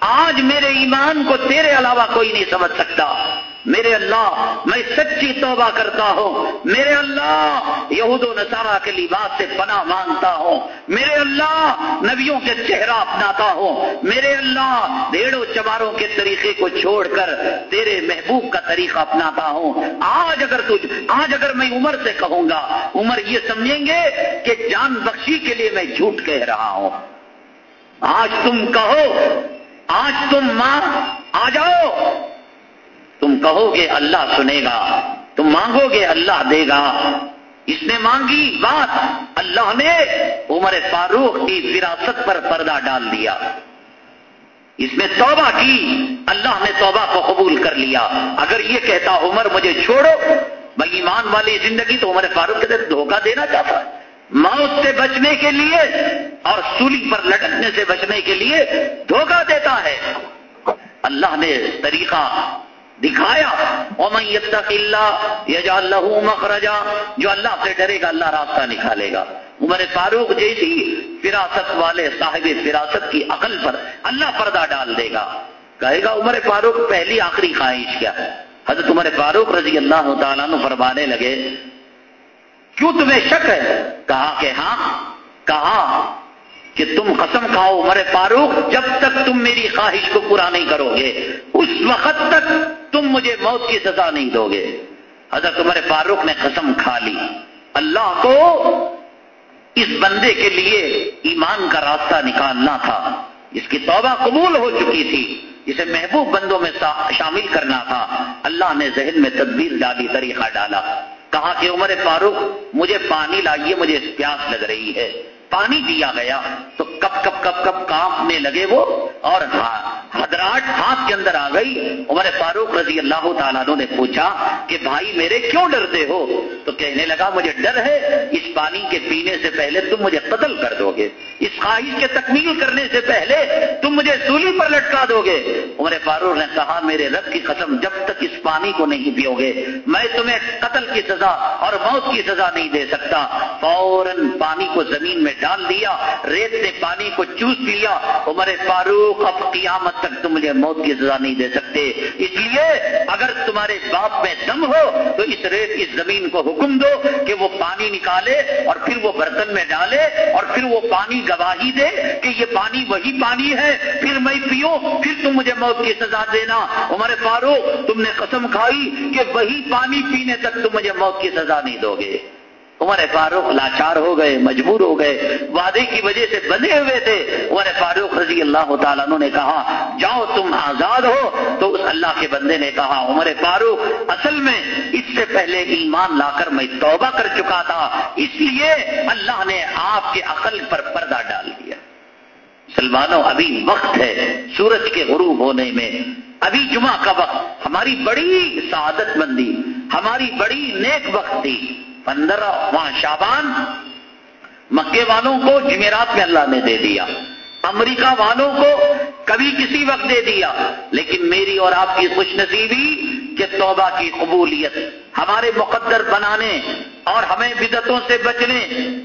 آج میرے ایمان کو تیرے علاوہ کوئی نہیں سمجھ سکتا۔ میرے اللہ، میں سچی توبہ کرتا ہوں۔ میرے اللہ، یہود و نصارہ کے لباس سے پناہ مانگتا ہوں۔ میرے اللہ، نبیوں کے چہرہ اپناتا ہوں۔ میرے اللہ بھیڑوں چماروں کے طریقے کو چھوڑ کر تیرے محبوب کا طریقہ اپناتا ہوں۔ آج اگر تجھ، آج اگر میں عمر سے کہوں گا، عمر یہ سمجھیں گے کہ جان بخشی کے لیے میں جھوٹ کہہ رہا ہوں۔ آج تم کہو، آج تم ماں، آ جاؤ۔ تم کہو گے اللہ سنے گا، تم مانگو گے اللہ دے گا۔ اس نے مانگی بات، اللہ نے عمر فاروق کی وراثت پر پردہ ڈال دیا۔ اس نے توبہ کی، اللہ نے توبہ کو قبول کر لیا۔ اگر یہ کہتا عمر مجھے چھوڑو، بھائی ایمان والی زندگی تو عمر فاروق کے دھوکہ دینا چاہتا ہے۔ موت سے بچنے کے لیے اور سولی پر لٹکنے سے بچنے کے لیے دھوکہ دیتا ہے۔ اللہ نے طریقہ دکھایا۔ یتق اللہ یجعل له مخرجا۔ جو اللہ سے ڈرے گا، اللہ راستہ نکالے گا۔ عمر فاروق جیسی فراست والے صاحب فراست کی عقل پر اللہ پردہ ڈال دے گا۔ کہے گا، عمر فاروق پہلی آخری خواہش کیا ہے؟ حضرت عمر فاروق رضی اللہ تعالیٰ فرمانے لگے، کیوں تمہیں شک ہے؟ کہا کہ ہاں کہا کہ تم قسم کھاؤ عمر فاروق، جب تک تم میری خواہش کو پورا نہیں کرو گے۔ اس وقت تک تم مجھے موت کی سزا نہیں دو گے۔ حضرت عمر فاروق نے قسم کھا لی۔ اللہ کو اس بندے کے لیے ایمان کا راستہ نکالنا تھا۔ اس کی توبہ قبول ہو چکی تھی۔ اسے محبوب بندوں میں شامل کرنا تھا۔ اللہ نے ذہن میں تدبیر ڈالی، طریقہ ڈالا۔ کہا کہ عمر فاروق، مجھے پانی لائیے، مجھے پیاس لگ رہی ہے۔ پانی دیا گیا تو کب کب کب کب کانپنے لگے وہ اور حضرات ہاتھ کے اندر آ گئی۔ عمر فاروق رضی اللہ تعالیٰ نے پوچھا کہ بھائی میرے کیوں ڈرتے ہو؟ تو کہنے لگا مجھے ڈر ہے، اس پانی کے پینے سے پہلے تم مجھے قتل کر دو گے۔ اس خواہش کے تکمیل کرنے سے پہلے تم مجھے سولی پر لٹکا دو گے۔ عمر فاروق نے کہا، میرے رب کی قسم، جب تک اس پانی کو نہیں پیو گے، میں تمہیں قتل کی سزا اور موت کی سزا نہیں دے سکتا۔ فوراً پانی کو زمین میں ڈال دیا، ریت نے پانی کو چوس لیا۔ عمر فاروق، اب قیامت تک تم مجھے موت کی سزا نہیں دے سکتے۔ اس لیے اگر تمہارے باپ میں دم ہو، تو اس ریت اس زمین کو حکم دو کہ وہ پانی نکالے اور پھر وہ برتن میں ڈالے اور پھر وہ پانی گواہی دے کہ یہ پانی وہی پانی ہے۔ پھر میں پیو پھر تم مجھے موت کی سزا دینا۔ عمر فاروق، تم نے قسم کھائی کہ وہی پانی پینے تک تم مجھے موت کی سزا نہیں دو گے۔ عمر فاروق لاچار ہو گئے، مجبور ہو گئے۔ وعدے کی وجہ سے بندے ہوئے تھے۔ عمر فاروق رضی اللہ تعالیٰ نے کہا، جاؤ تم آزاد ہو۔ تو اس اللہ کے بندے نے کہا، عمر فاروق، اصل میں اس سے پہلے ایمان لا کر میں توبہ کر چکا تھا۔ اس لیے اللہ نے آپ کے عقل پر پردہ ڈال دیا۔ سلمانوں ابھی وقت ہے سورج کے غروب ہونے میں۔ ابھی جمعہ کا وقت۔ ہماری بڑی سعادت مندی، ہماری بڑی نیک وقت تھی۔ پندرہ، وہاں شابان مکے والوں کو جمعرات میں اللہ نے دے دیا۔ امریکہ والوں کو کبھی کسی وقت دے دیا۔ لیکن میری اور آپ کی خوش نصیبی کہ توبہ کی قبولیت ہمارے مقدر بنانے اور ہمیں بدتوں سے بچنے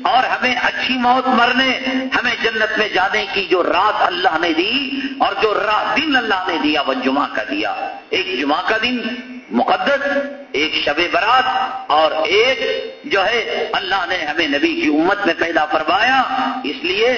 اور ہمیں اچھی موت مرنے، ہمیں جنت میں جانے کی جو رات اللہ نے دی اور جو رات دن اللہ نے دیا، وہ جمعہ کا دیا۔ ایک جمعہ کا دن مقدس، ایک شب برات اور ایک جو ہے اللہ نے ہمیں نبی کی امت میں پیدا فرمایا۔ اس لیے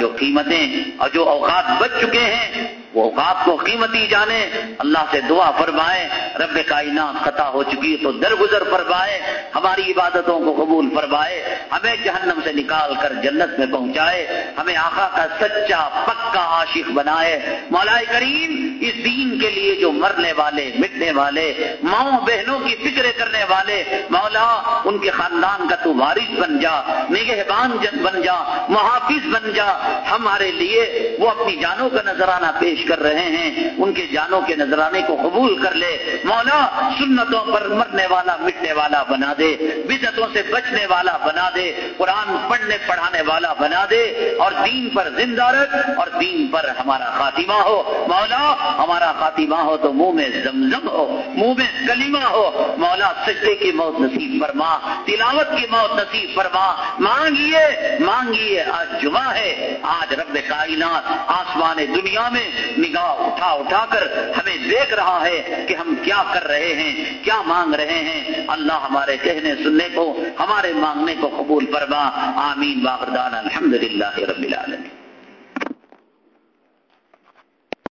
جو قیمتیں اور جو اوقات بچ چکے ہیں وہ اوقات کو قیمتی جانے، اللہ سے دعا فرمائے، رب کائنات خطا ہو چکی تو درگزر فرمائے، ہماری عبادتوں کو قبول فرمائے، ہمیں جہنم سے نکال کر جنت میں پہنچائے، ہمیں آقا کا سچا پکا عاشق بنائے۔ مولا کریم، اس دین کے لیے جو مرنے والے، مٹنے والے، ماؤں بہنوں کی فکر کرنے والے، مولا، ان کے خاندان کا تو وارث بن جا، نگہبان بن جا، محافظ بن جا، ہمارے لیے وہ اپنی جانوں کا نذرانہ پیش کر رہے ہیں، ان کے جانوں کے نذرانے کو قبول کر لے۔ مولا، سنتوں پر مرنے والا، مٹنے والا بنا دے۔ بدتوں سے بچنے والا بنا دے۔ قرآن پڑھنے، پڑھانے والا بنا دے۔ اور دین پر زندہ رکھ اور دین پر ہمارا خاتمہ ہو۔ مولا، ہمارا خاتمہ ہو تو منہ میں زمزم ہو، منہ میں کلیمہ ہو۔ مولا، سجدے کی موت نصیب فرما، تلاوت کی موت نصیب فرما۔ مانگیے مانگیے، آج جمعہ ہے۔ آج رب کائنات آسمان دنیا میں نگاہ اٹھا اٹھا کر ہمیں دیکھ رہا ہے کہ ہم کیا کر رہے ہیں، کیا مانگ رہے ہیں۔ اللہ ہمارے کہنے سننے کو، ہمارے مانگنے کو قبول فرما۔ آمین۔ باغردان الحمد للہ رب العالمین۔